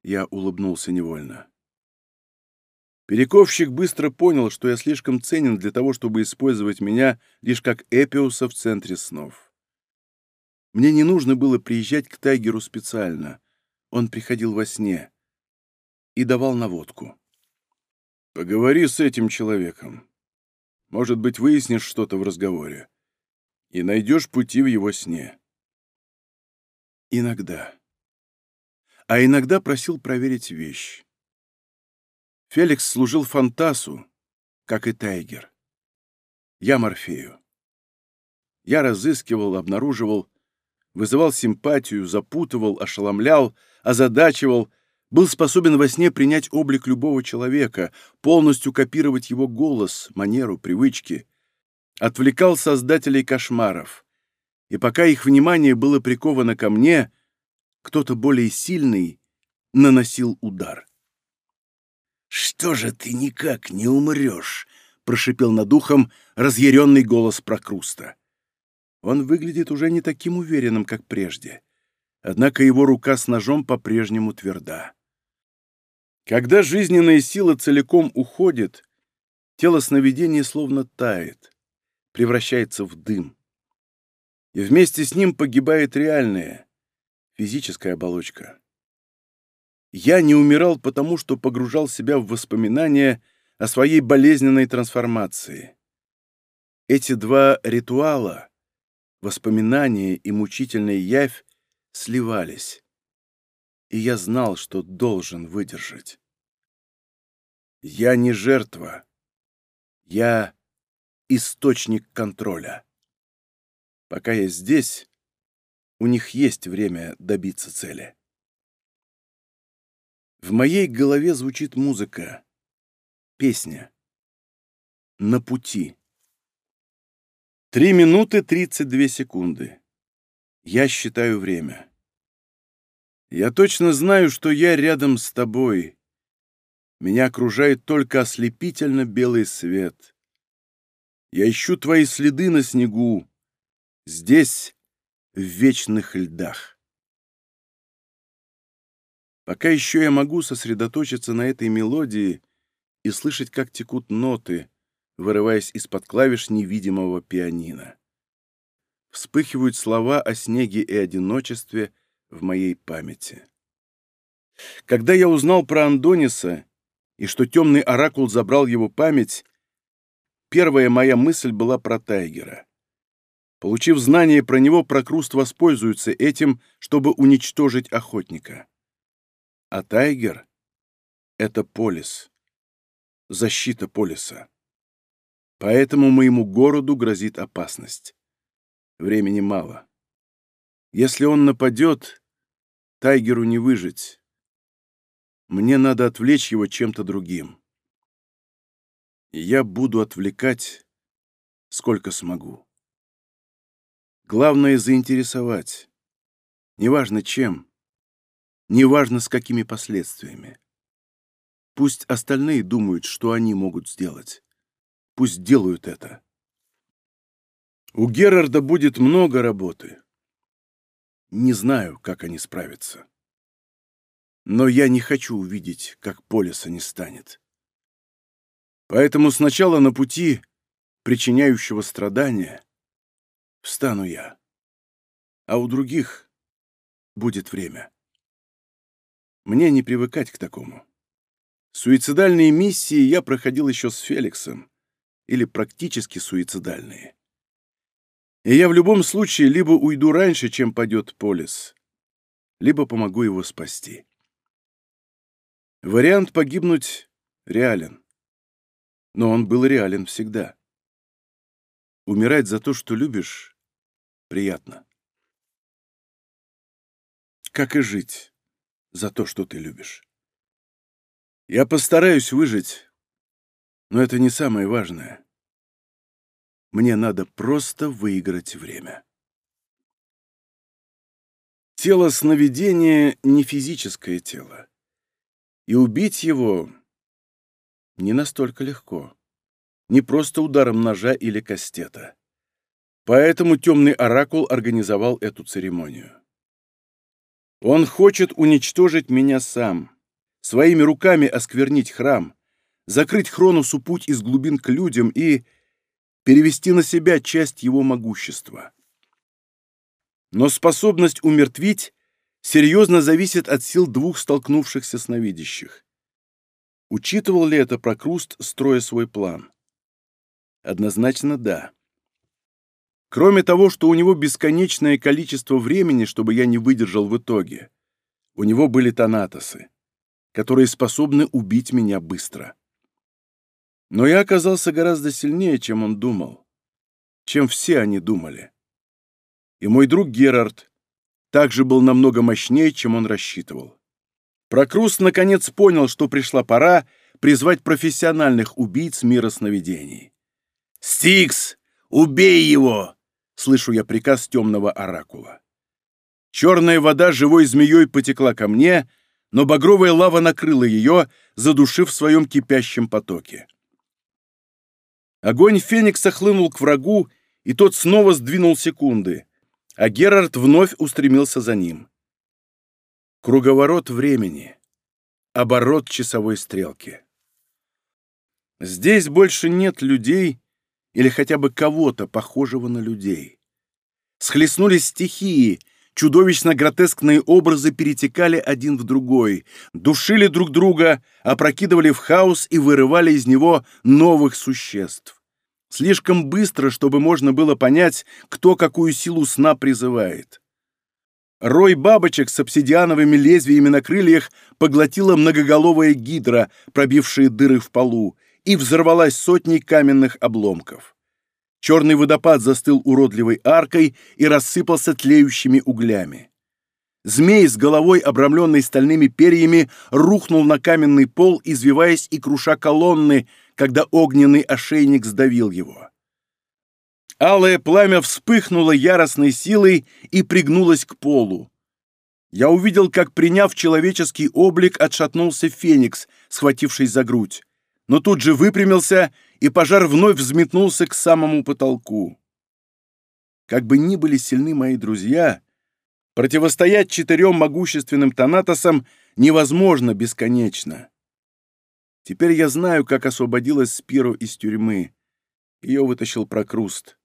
Я улыбнулся невольно. Перековщик быстро понял, что я слишком ценен для того, чтобы использовать меня лишь как Эпиуса в центре снов. Мне не нужно было приезжать к Тайгеру специально. Он приходил во сне и давал наводку. «Поговори с этим человеком. Может быть, выяснишь что-то в разговоре и найдешь пути в его сне». Иногда. А иногда просил проверить вещь. Феликс служил Фантасу, как и Тайгер. Я Морфею. Я разыскивал, обнаруживал, вызывал симпатию, запутывал, ошеломлял, озадачивал, был способен во сне принять облик любого человека, полностью копировать его голос, манеру, привычки. Отвлекал создателей кошмаров, и пока их внимание было приковано ко мне, кто-то более сильный наносил удар. «Что же ты никак не умрешь?» — прошипел над ухом разъяренный голос Прокруста. Он выглядит уже не таким уверенным, как прежде. Однако его рука с ножом по-прежнему тверда. Когда жизненная сила целиком уходит, тело сновидения словно тает, превращается в дым и вместе с ним погибает реальная, физическая оболочка. Я не умирал потому, что погружал себя в воспоминания о своей болезненной трансформации. Эти два ритуала, воспоминания и мучительная явь, сливались. И я знал, что должен выдержать. Я не жертва. Я источник контроля. Пока я здесь, у них есть время добиться цели. В моей голове звучит музыка, песня. На пути. Три минуты тридцать две секунды. Я считаю время. Я точно знаю, что я рядом с тобой. Меня окружает только ослепительно белый свет. Я ищу твои следы на снегу, здесь, в вечных льдах. Пока еще я могу сосредоточиться на этой мелодии и слышать, как текут ноты, вырываясь из-под клавиш невидимого пианино. Вспыхивают слова о снеге и одиночестве в моей памяти. Когда я узнал про Андониса и что темный оракул забрал его память, первая моя мысль была про Тайгера — Получив знание про него, Прокруст воспользуется этим, чтобы уничтожить охотника. А Тайгер — это полис. Защита полиса. Поэтому моему городу грозит опасность. Времени мало. Если он нападет, Тайгеру не выжить. Мне надо отвлечь его чем-то другим. И я буду отвлекать, сколько смогу. Главное — заинтересовать. Неважно чем, неважно с какими последствиями. Пусть остальные думают, что они могут сделать. Пусть делают это. У Герарда будет много работы. Не знаю, как они справятся. Но я не хочу увидеть, как Полиса не станет. Поэтому сначала на пути причиняющего страдания встану я. А у других будет время. Мне не привыкать к такому. Суицидальные миссии я проходил еще с Феликсом, или практически суицидальные. И я в любом случае либо уйду раньше, чем падет Полис, либо помогу его спасти. Вариант погибнуть реален. Но он был реален всегда. Умирать за то, что любишь, приятно. Как и жить за то, что ты любишь. Я постараюсь выжить, но это не самое важное. Мне надо просто выиграть время. Тело сновидения — не физическое тело. И убить его не настолько легко. Не просто ударом ножа или кастета. Поэтому темный оракул организовал эту церемонию. Он хочет уничтожить меня сам, своими руками осквернить храм, закрыть Хронусу путь из глубин к людям и перевести на себя часть его могущества. Но способность умертвить серьезно зависит от сил двух столкнувшихся сновидящих. Учитывал ли это Прокруст, строя свой план? Однозначно да. Кроме того, что у него бесконечное количество времени, чтобы я не выдержал в итоге. У него были танатосы, которые способны убить меня быстро. Но я оказался гораздо сильнее, чем он думал, чем все они думали. И мой друг Герард также был намного мощнее, чем он рассчитывал. Прокрус наконец понял, что пришла пора призвать профессиональных убийц мира сновидений. «Стикс! Убей его!» слышу я приказ темного оракула. Черная вода живой змеей потекла ко мне, но багровая лава накрыла ее, задушив в своем кипящем потоке. Огонь Феникса хлынул к врагу, и тот снова сдвинул секунды, а Герард вновь устремился за ним. Круговорот времени. Оборот часовой стрелки. Здесь больше нет людей, или хотя бы кого-то, похожего на людей. Схлестнулись стихии, чудовищно-гротескные образы перетекали один в другой, душили друг друга, опрокидывали в хаос и вырывали из него новых существ. Слишком быстро, чтобы можно было понять, кто какую силу сна призывает. Рой бабочек с обсидиановыми лезвиями на крыльях поглотила многоголовая гидра, пробившая дыры в полу, и взорвалась сотней каменных обломков. Черный водопад застыл уродливой аркой и рассыпался тлеющими углями. Змей с головой, обрамленной стальными перьями, рухнул на каменный пол, извиваясь и круша колонны, когда огненный ошейник сдавил его. Алое пламя вспыхнуло яростной силой и пригнулось к полу. Я увидел, как, приняв человеческий облик, отшатнулся феникс, схватившись за грудь но тут же выпрямился, и пожар вновь взметнулся к самому потолку. Как бы ни были сильны мои друзья, противостоять четырем могущественным Танатосам невозможно бесконечно. Теперь я знаю, как освободилась Спиру из тюрьмы. Ее вытащил Прокруст.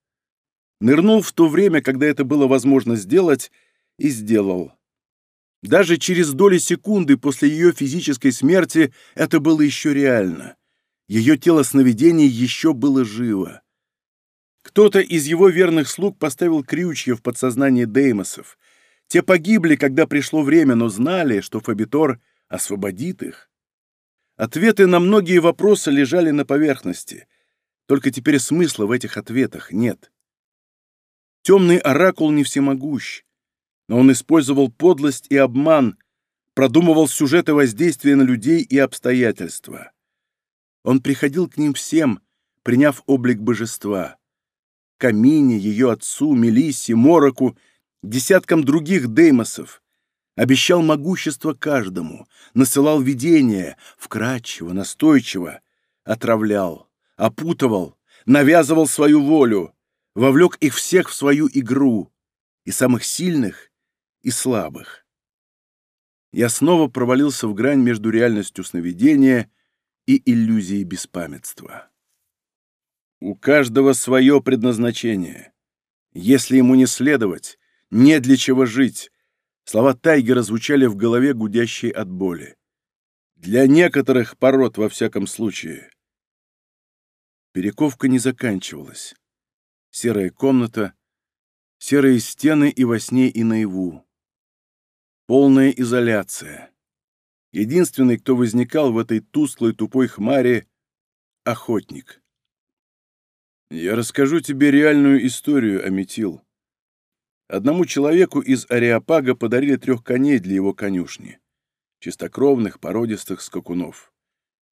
Нырнул в то время, когда это было возможно сделать, и сделал. Даже через доли секунды после ее физической смерти это было еще реально — ее тело сновидений еще было живо. Кто-то из его верных слуг поставил крючья в подсознание Деймосов. Те погибли, когда пришло время, но знали, что Фабитор освободит их. Ответы на многие вопросы лежали на поверхности. Только теперь смысла в этих ответах нет. Темный оракул не всемогущ, но он использовал подлость и обман, продумывал сюжеты воздействия на людей и обстоятельства он приходил к ним всем, приняв облик божества. Камине, ее отцу, Мелисе, Мороку, десяткам других деймосов. Обещал могущество каждому, насылал видения, вкрадчиво, настойчиво, отравлял, опутывал, навязывал свою волю, вовлек их всех в свою игру, и самых сильных, и слабых. Я снова провалился в грань между реальностью сновидения и иллюзии беспамятства. У каждого свое предназначение. Если ему не следовать, не для чего жить. Слова Тайгера звучали в голове, гудящей от боли. Для некоторых пород, во всяком случае. Перековка не заканчивалась. Серая комната, серые стены и во сне, и наяву. Полная изоляция. Единственный, кто возникал в этой тусклой тупой хмаре — охотник. Я расскажу тебе реальную историю, Аметил. Одному человеку из Ариапага подарили трех коней для его конюшни. Чистокровных, породистых скакунов.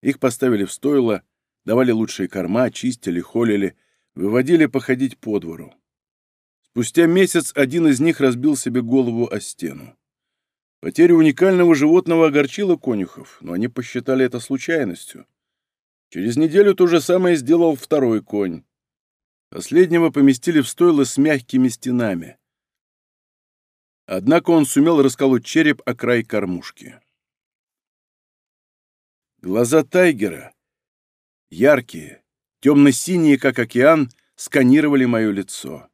Их поставили в стойло, давали лучшие корма, чистили, холили, выводили походить по двору. Спустя месяц один из них разбил себе голову о стену. Потеря уникального животного огорчила конюхов, но они посчитали это случайностью. Через неделю то же самое сделал второй конь. Последнего поместили в стойло с мягкими стенами. Однако он сумел расколоть череп о край кормушки. Глаза Тайгера, яркие, темно-синие, как океан, сканировали мое лицо.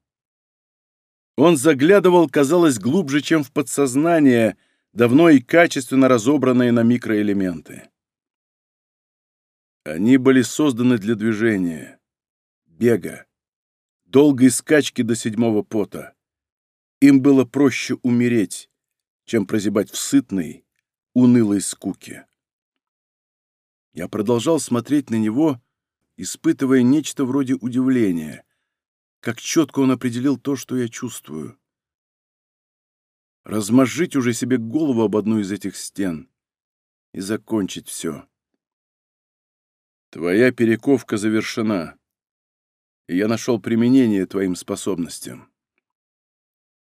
Он заглядывал, казалось, глубже, чем в подсознание — давно и качественно разобранные на микроэлементы. Они были созданы для движения, бега, долгой скачки до седьмого пота. Им было проще умереть, чем прозябать в сытной, унылой скуке. Я продолжал смотреть на него, испытывая нечто вроде удивления, как четко он определил то, что я чувствую. Размозжить уже себе голову об одну из этих стен и закончить все. Твоя перековка завершена, и я нашел применение твоим способностям.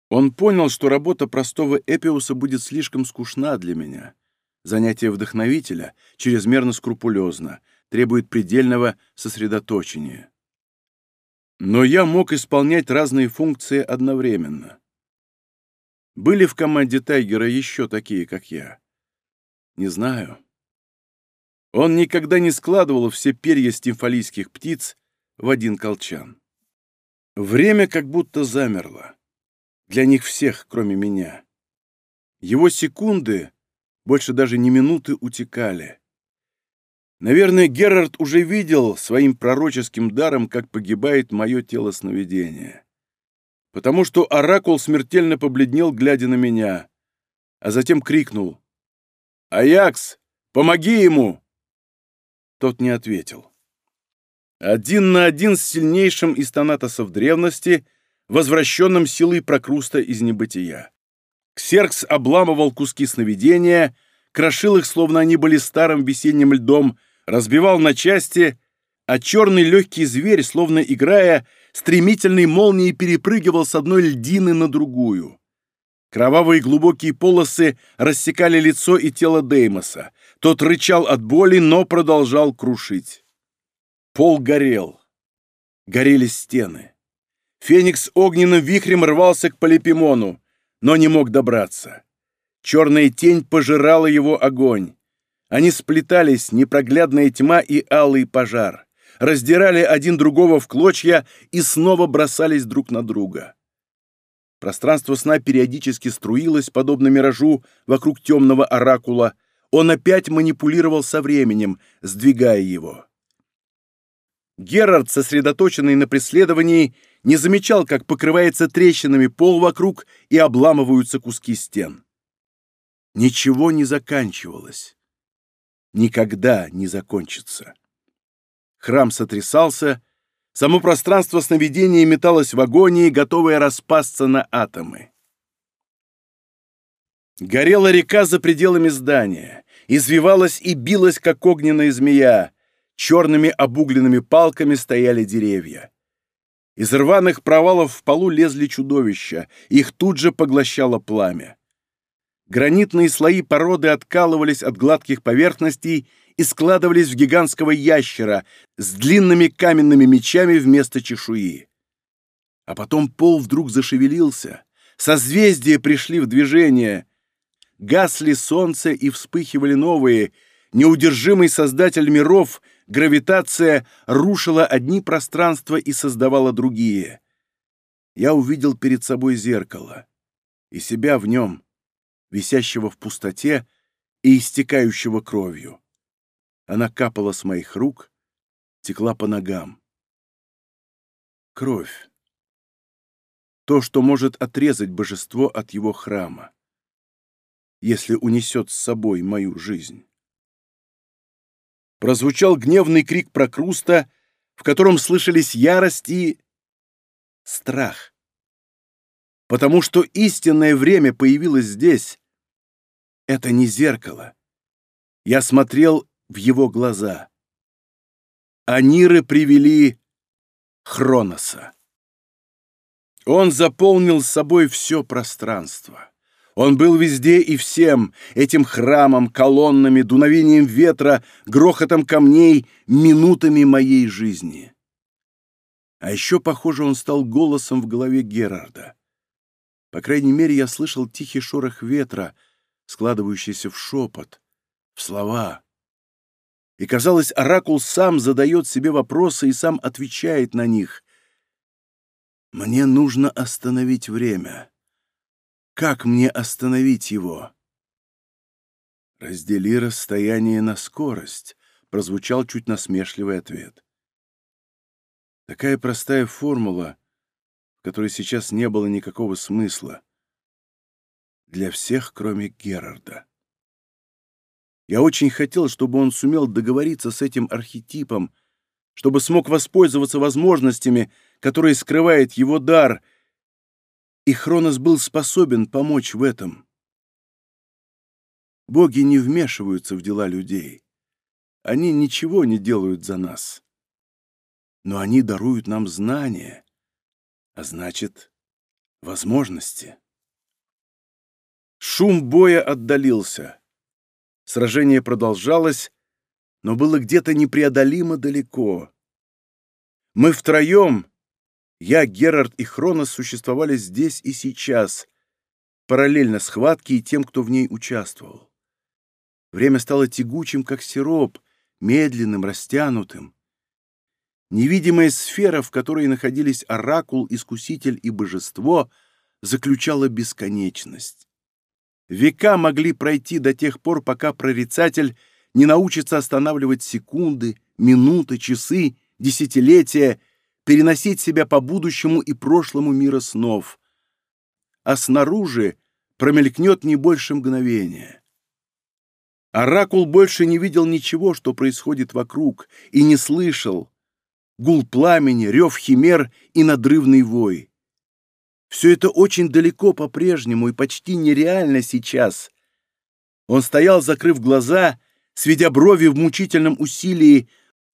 Он понял, что работа простого Эпиуса будет слишком скучна для меня — Занятие вдохновителя чрезмерно скрупулезно, требует предельного сосредоточения. Но я мог исполнять разные функции одновременно. Были в команде Тайгера еще такие, как я? Не знаю. Он никогда не складывал все перья стимфалийских птиц в один колчан. Время как будто замерло. Для них всех, кроме меня. Его секунды, больше даже не минуты, утекали. Наверное, Герард уже видел своим пророческим даром, как погибает мое тело сновидения потому что Оракул смертельно побледнел, глядя на меня, а затем крикнул «Аякс, помоги ему!» Тот не ответил. Один на один с сильнейшим из танатосов древности, возвращенным силой прокруста из небытия. Ксеркс обламывал куски сновидения, крошил их, словно они были старым весенним льдом, разбивал на части, а черный легкий зверь, словно играя, стремительной молнией перепрыгивал с одной льдины на другую. Кровавые глубокие полосы рассекали лицо и тело Деймоса. Тот рычал от боли, но продолжал крушить. Пол горел. Горели стены. Феникс огненным вихрем рвался к Полипимону, но не мог добраться. Черная тень пожирала его огонь. Они сплетались, непроглядная тьма и алый пожар раздирали один другого в клочья и снова бросались друг на друга. Пространство сна периодически струилось, подобно миражу, вокруг темного оракула. Он опять манипулировал со временем, сдвигая его. Герард, сосредоточенный на преследовании, не замечал, как покрывается трещинами пол вокруг и обламываются куски стен. Ничего не заканчивалось. Никогда не закончится. Храм сотрясался, само пространство сновидения металось в агонии, готовое распасться на атомы. Горела река за пределами здания, извивалась и билась, как огненная змея, черными обугленными палками стояли деревья. Из рваных провалов в полу лезли чудовища, их тут же поглощало пламя. Гранитные слои породы откалывались от гладких поверхностей и складывались в гигантского ящера с длинными каменными мечами вместо чешуи. А потом пол вдруг зашевелился, созвездия пришли в движение, гасли солнце и вспыхивали новые, неудержимый создатель миров, гравитация рушила одни пространства и создавала другие. Я увидел перед собой зеркало и себя в нем, висящего в пустоте и истекающего кровью. Она капала с моих рук, текла по ногам. Кровь. То, что может отрезать божество от его храма, если унесет с собой мою жизнь. Прозвучал гневный крик прокруста, в котором слышались ярость и страх. Потому что истинное время появилось здесь. Это не зеркало. Я смотрел в его глаза. Аниры привели Хроноса. Он заполнил собой все пространство. Он был везде и всем, этим храмом, колоннами, дуновением ветра, грохотом камней, минутами моей жизни. А еще, похоже, он стал голосом в голове Герарда. По крайней мере, я слышал тихий шорох ветра, складывающийся в шепот, в слова. И, казалось, Оракул сам задает себе вопросы и сам отвечает на них. «Мне нужно остановить время. Как мне остановить его?» «Раздели расстояние на скорость», — прозвучал чуть насмешливый ответ. Такая простая формула, в которой сейчас не было никакого смысла. Для всех, кроме Герарда. Я очень хотел, чтобы он сумел договориться с этим архетипом, чтобы смог воспользоваться возможностями, которые скрывает его дар, и Хронос был способен помочь в этом. Боги не вмешиваются в дела людей. Они ничего не делают за нас. Но они даруют нам знания, а значит, возможности. Шум боя отдалился. Сражение продолжалось, но было где-то непреодолимо далеко. Мы втроем, я, Герард и Хронос, существовали здесь и сейчас, параллельно схватке и тем, кто в ней участвовал. Время стало тягучим, как сироп, медленным, растянутым. Невидимая сфера, в которой находились оракул, искуситель и божество, заключала бесконечность. Века могли пройти до тех пор, пока прорицатель не научится останавливать секунды, минуты, часы, десятилетия, переносить себя по будущему и прошлому мира снов. А снаружи промелькнет не больше мгновения. Оракул больше не видел ничего, что происходит вокруг, и не слышал. Гул пламени, рев химер и надрывный вой. Все это очень далеко по-прежнему и почти нереально сейчас. Он стоял, закрыв глаза, сведя брови в мучительном усилии,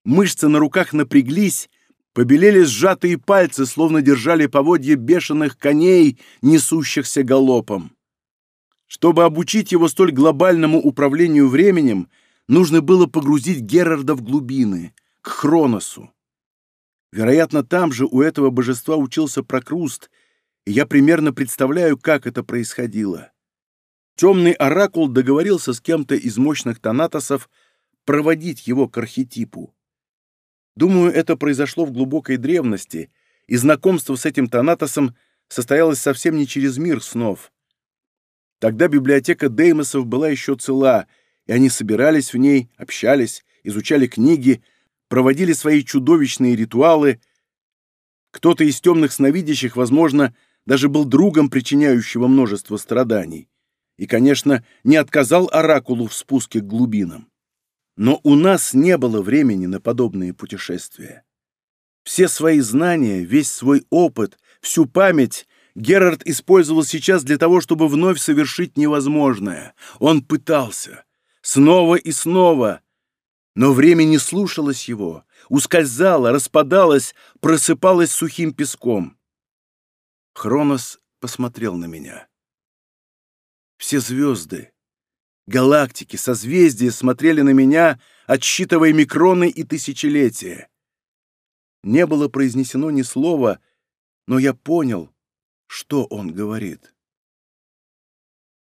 мышцы на руках напряглись, побелели сжатые пальцы, словно держали поводья бешеных коней, несущихся галопом. Чтобы обучить его столь глобальному управлению временем, нужно было погрузить Герарда в глубины, к Хроносу. Вероятно, там же у этого божества учился Прокруст — я примерно представляю, как это происходило. Темный оракул договорился с кем-то из мощных тонатосов проводить его к архетипу. Думаю, это произошло в глубокой древности, и знакомство с этим тонатосом состоялось совсем не через мир снов. Тогда библиотека Деймосов была еще цела, и они собирались в ней, общались, изучали книги, проводили свои чудовищные ритуалы. Кто-то из темных сновидящих, возможно, даже был другом причиняющего множество страданий, и, конечно, не отказал оракулу в спуске к глубинам. Но у нас не было времени на подобные путешествия. Все свои знания, весь свой опыт, всю память Герард использовал сейчас для того, чтобы вновь совершить невозможное. Он пытался. Снова и снова. Но время не слушалось его. Ускользало, распадалось, просыпалось сухим песком. Хронос посмотрел на меня. Все звезды, галактики, созвездия смотрели на меня, отсчитывая микроны и тысячелетия. Не было произнесено ни слова, но я понял, что он говорит.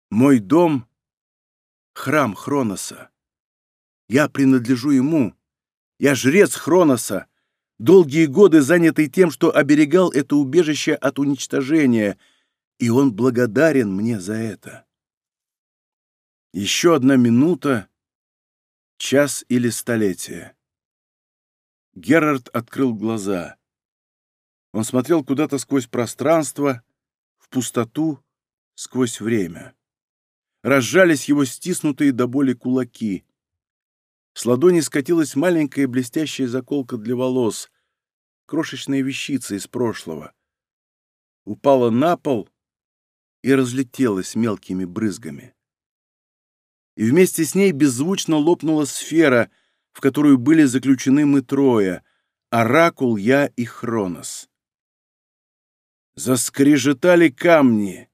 Мой дом — храм Хроноса. Я принадлежу ему. Я жрец Хроноса, долгие годы занятый тем, что оберегал это убежище от уничтожения, и он благодарен мне за это. Еще одна минута, час или столетие. Герард открыл глаза. Он смотрел куда-то сквозь пространство, в пустоту, сквозь время. Разжались его стиснутые до боли кулаки. С ладони скатилась маленькая блестящая заколка для волос крошечная вещица из прошлого. Упала на пол и разлетелась мелкими брызгами. И вместе с ней беззвучно лопнула сфера, в которую были заключены мы трое — Оракул, я и Хронос. Заскрежетали камни.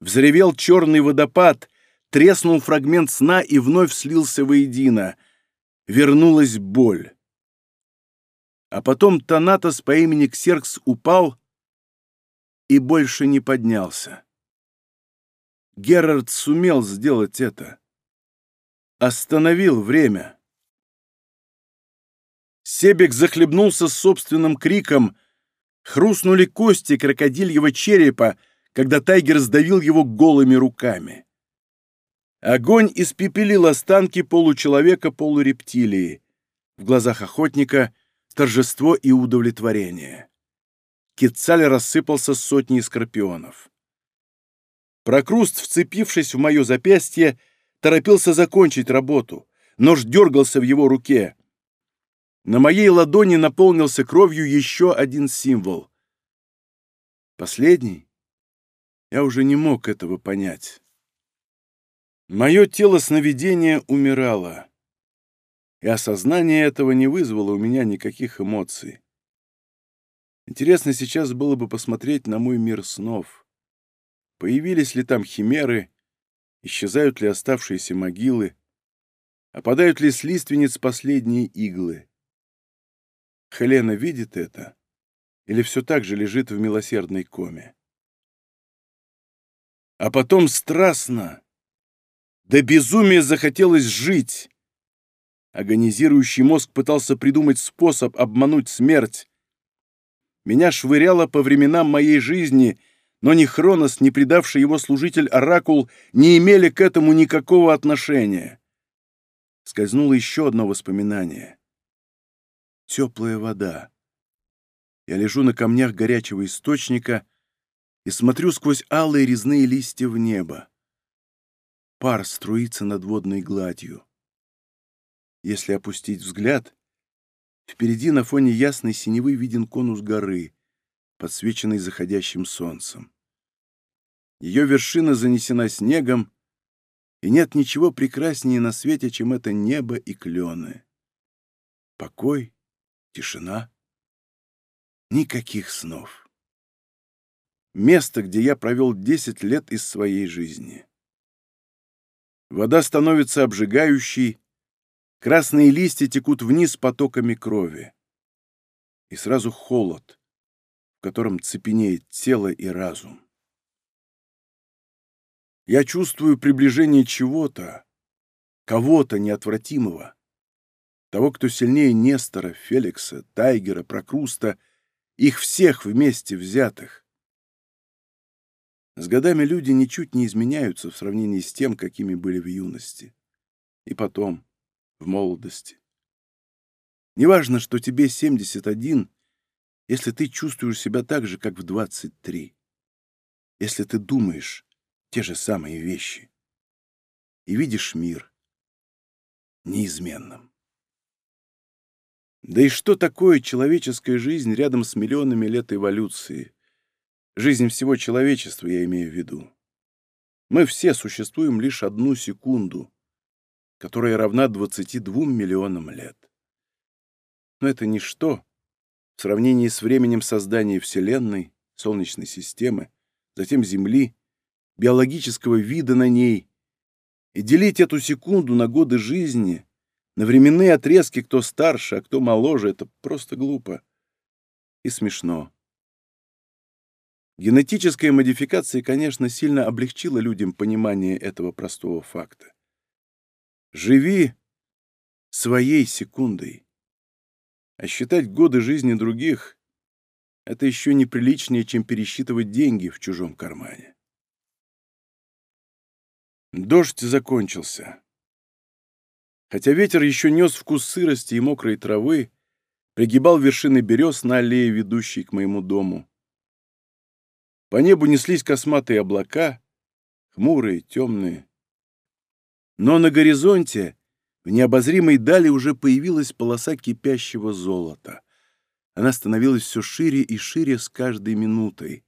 Взревел черный водопад, треснул фрагмент сна и вновь слился воедино. Вернулась боль. А потом Танатос по имени Ксеркс упал и больше не поднялся. Герард сумел сделать это. Остановил время. Себек захлебнулся собственным криком. Хрустнули кости крокодильего черепа, когда Тайгер сдавил его голыми руками. Огонь испепелил останки получеловека-полурептилии. В глазах охотника торжество и удовлетворение. Кицаль рассыпался сотней скорпионов. Прокруст, вцепившись в мое запястье, торопился закончить работу. Нож дергался в его руке. На моей ладони наполнился кровью еще один символ. Последний? Я уже не мог этого понять. Мое тело сновидения умирало и осознание этого не вызвало у меня никаких эмоций. Интересно сейчас было бы посмотреть на мой мир снов. Появились ли там химеры, исчезают ли оставшиеся могилы, опадают ли с лиственниц последние иглы. Хелена видит это или все так же лежит в милосердной коме? А потом страстно, до да безумия захотелось жить. Агонизирующий мозг пытался придумать способ обмануть смерть. Меня швыряло по временам моей жизни, но ни Хронос, ни предавший его служитель Оракул не имели к этому никакого отношения. Скользнуло еще одно воспоминание. Теплая вода. Я лежу на камнях горячего источника и смотрю сквозь алые резные листья в небо. Пар струится над водной гладью. Если опустить взгляд, впереди на фоне ясной синевы виден конус горы, подсвеченный заходящим солнцем. Ее вершина занесена снегом, и нет ничего прекраснее на свете, чем это небо и клены. Покой, тишина, никаких снов. Место, где я провел десять лет из своей жизни. Вода становится обжигающей, Красные листья текут вниз потоками крови. И сразу холод, в котором цепенеет тело и разум. Я чувствую приближение чего-то, кого-то неотвратимого. Того, кто сильнее Нестора, Феликса, Тайгера, Прокруста, их всех вместе взятых. С годами люди ничуть не изменяются в сравнении с тем, какими были в юности. И потом — в молодости. Неважно, что тебе 71, если ты чувствуешь себя так же, как в 23. Если ты думаешь те же самые вещи и видишь мир неизменным. Да и что такое человеческая жизнь рядом с миллионами лет эволюции? Жизнь всего человечества, я имею в виду. Мы все существуем лишь одну секунду — которая равна 22 миллионам лет. Но это ничто в сравнении с временем создания Вселенной, Солнечной системы, затем Земли, биологического вида на ней, и делить эту секунду на годы жизни, на временные отрезки, кто старше, а кто моложе, это просто глупо и смешно. Генетическая модификация, конечно, сильно облегчила людям понимание этого простого факта. Живи своей секундой. А считать годы жизни других — это еще неприличнее, чем пересчитывать деньги в чужом кармане. Дождь закончился. Хотя ветер еще нес вкус сырости и мокрой травы, пригибал вершины берез на аллее, ведущей к моему дому. По небу неслись косматые облака, хмурые, темные. Но на горизонте, в необозримой дали, уже появилась полоса кипящего золота. Она становилась все шире и шире с каждой минутой.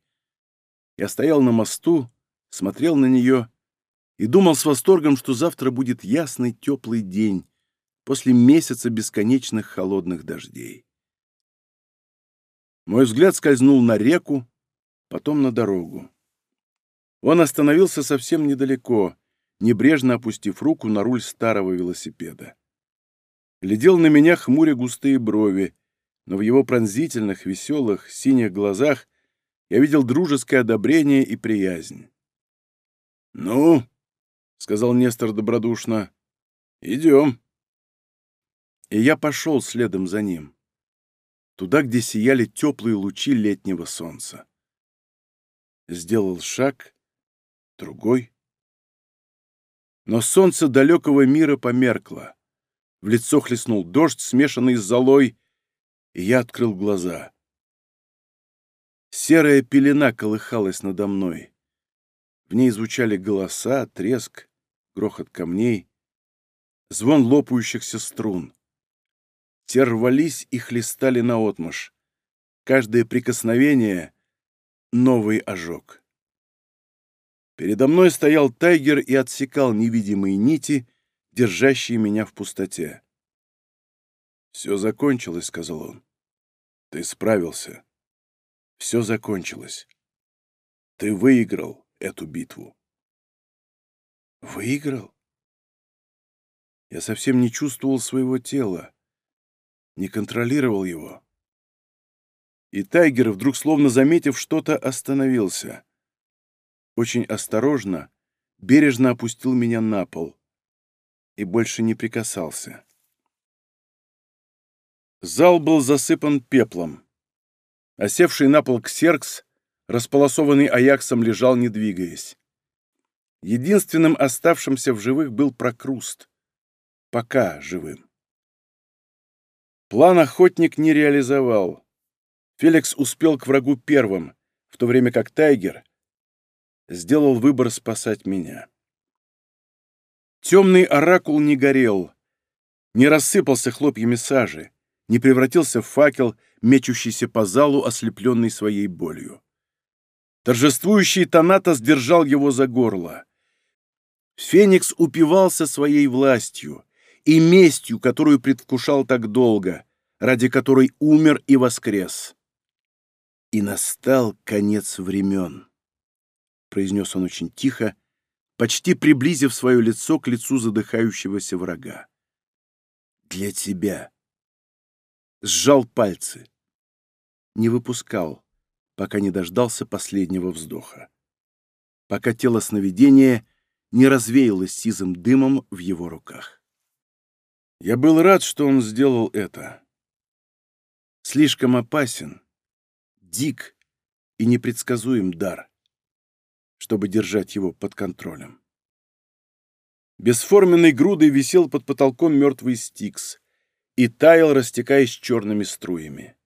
Я стоял на мосту, смотрел на нее и думал с восторгом, что завтра будет ясный теплый день после месяца бесконечных холодных дождей. Мой взгляд скользнул на реку, потом на дорогу. Он остановился совсем недалеко — небрежно опустив руку на руль старого велосипеда. Глядел на меня хмуря густые брови, но в его пронзительных, веселых, синих глазах я видел дружеское одобрение и приязнь. «Ну?» — сказал Нестор добродушно. «Идем». И я пошел следом за ним, туда, где сияли теплые лучи летнего солнца. Сделал шаг, другой — но солнце далекого мира померкло. В лицо хлестнул дождь, смешанный с золой, и я открыл глаза. Серая пелена колыхалась надо мной. В ней звучали голоса, треск, грохот камней, звон лопающихся струн. Те рвались и хлестали наотмашь. Каждое прикосновение — новый ожог. Передо мной стоял тайгер и отсекал невидимые нити, держащие меня в пустоте. «Все закончилось», — сказал он. «Ты справился. Все закончилось. Ты выиграл эту битву». «Выиграл?» Я совсем не чувствовал своего тела, не контролировал его. И Тайгер, вдруг словно заметив что-то, остановился очень осторожно, бережно опустил меня на пол и больше не прикасался. Зал был засыпан пеплом. Осевший на пол ксеркс, располосованный аяксом, лежал, не двигаясь. Единственным оставшимся в живых был прокруст. Пока живым. План охотник не реализовал. Феликс успел к врагу первым, в то время как Тайгер сделал выбор спасать меня. Темный оракул не горел, не рассыпался хлопьями сажи, не превратился в факел, мечущийся по залу, ослепленный своей болью. Торжествующий Таната сдержал его за горло. Феникс упивался своей властью и местью, которую предвкушал так долго, ради которой умер и воскрес. И настал конец времен произнес он очень тихо, почти приблизив свое лицо к лицу задыхающегося врага. «Для тебя!» Сжал пальцы. Не выпускал, пока не дождался последнего вздоха. Пока тело сновидения не развеялось сизым дымом в его руках. Я был рад, что он сделал это. Слишком опасен, дик и непредсказуем дар чтобы держать его под контролем. Бесформенной грудой висел под потолком мертвый стикс и таял, растекаясь черными струями.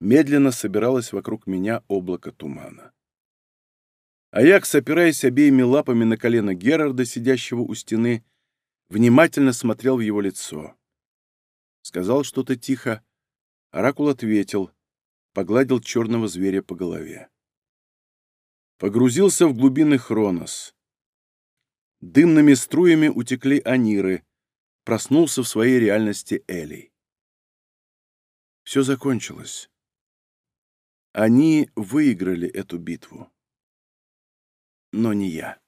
Медленно собиралось вокруг меня облако тумана. Аякс, опираясь обеими лапами на колено Герарда, сидящего у стены, внимательно смотрел в его лицо. Сказал что-то тихо. Оракул ответил, погладил черного зверя по голове погрузился в глубины Хронос. Дымными струями утекли Аниры, проснулся в своей реальности Элей. Все закончилось. Они выиграли эту битву. Но не я.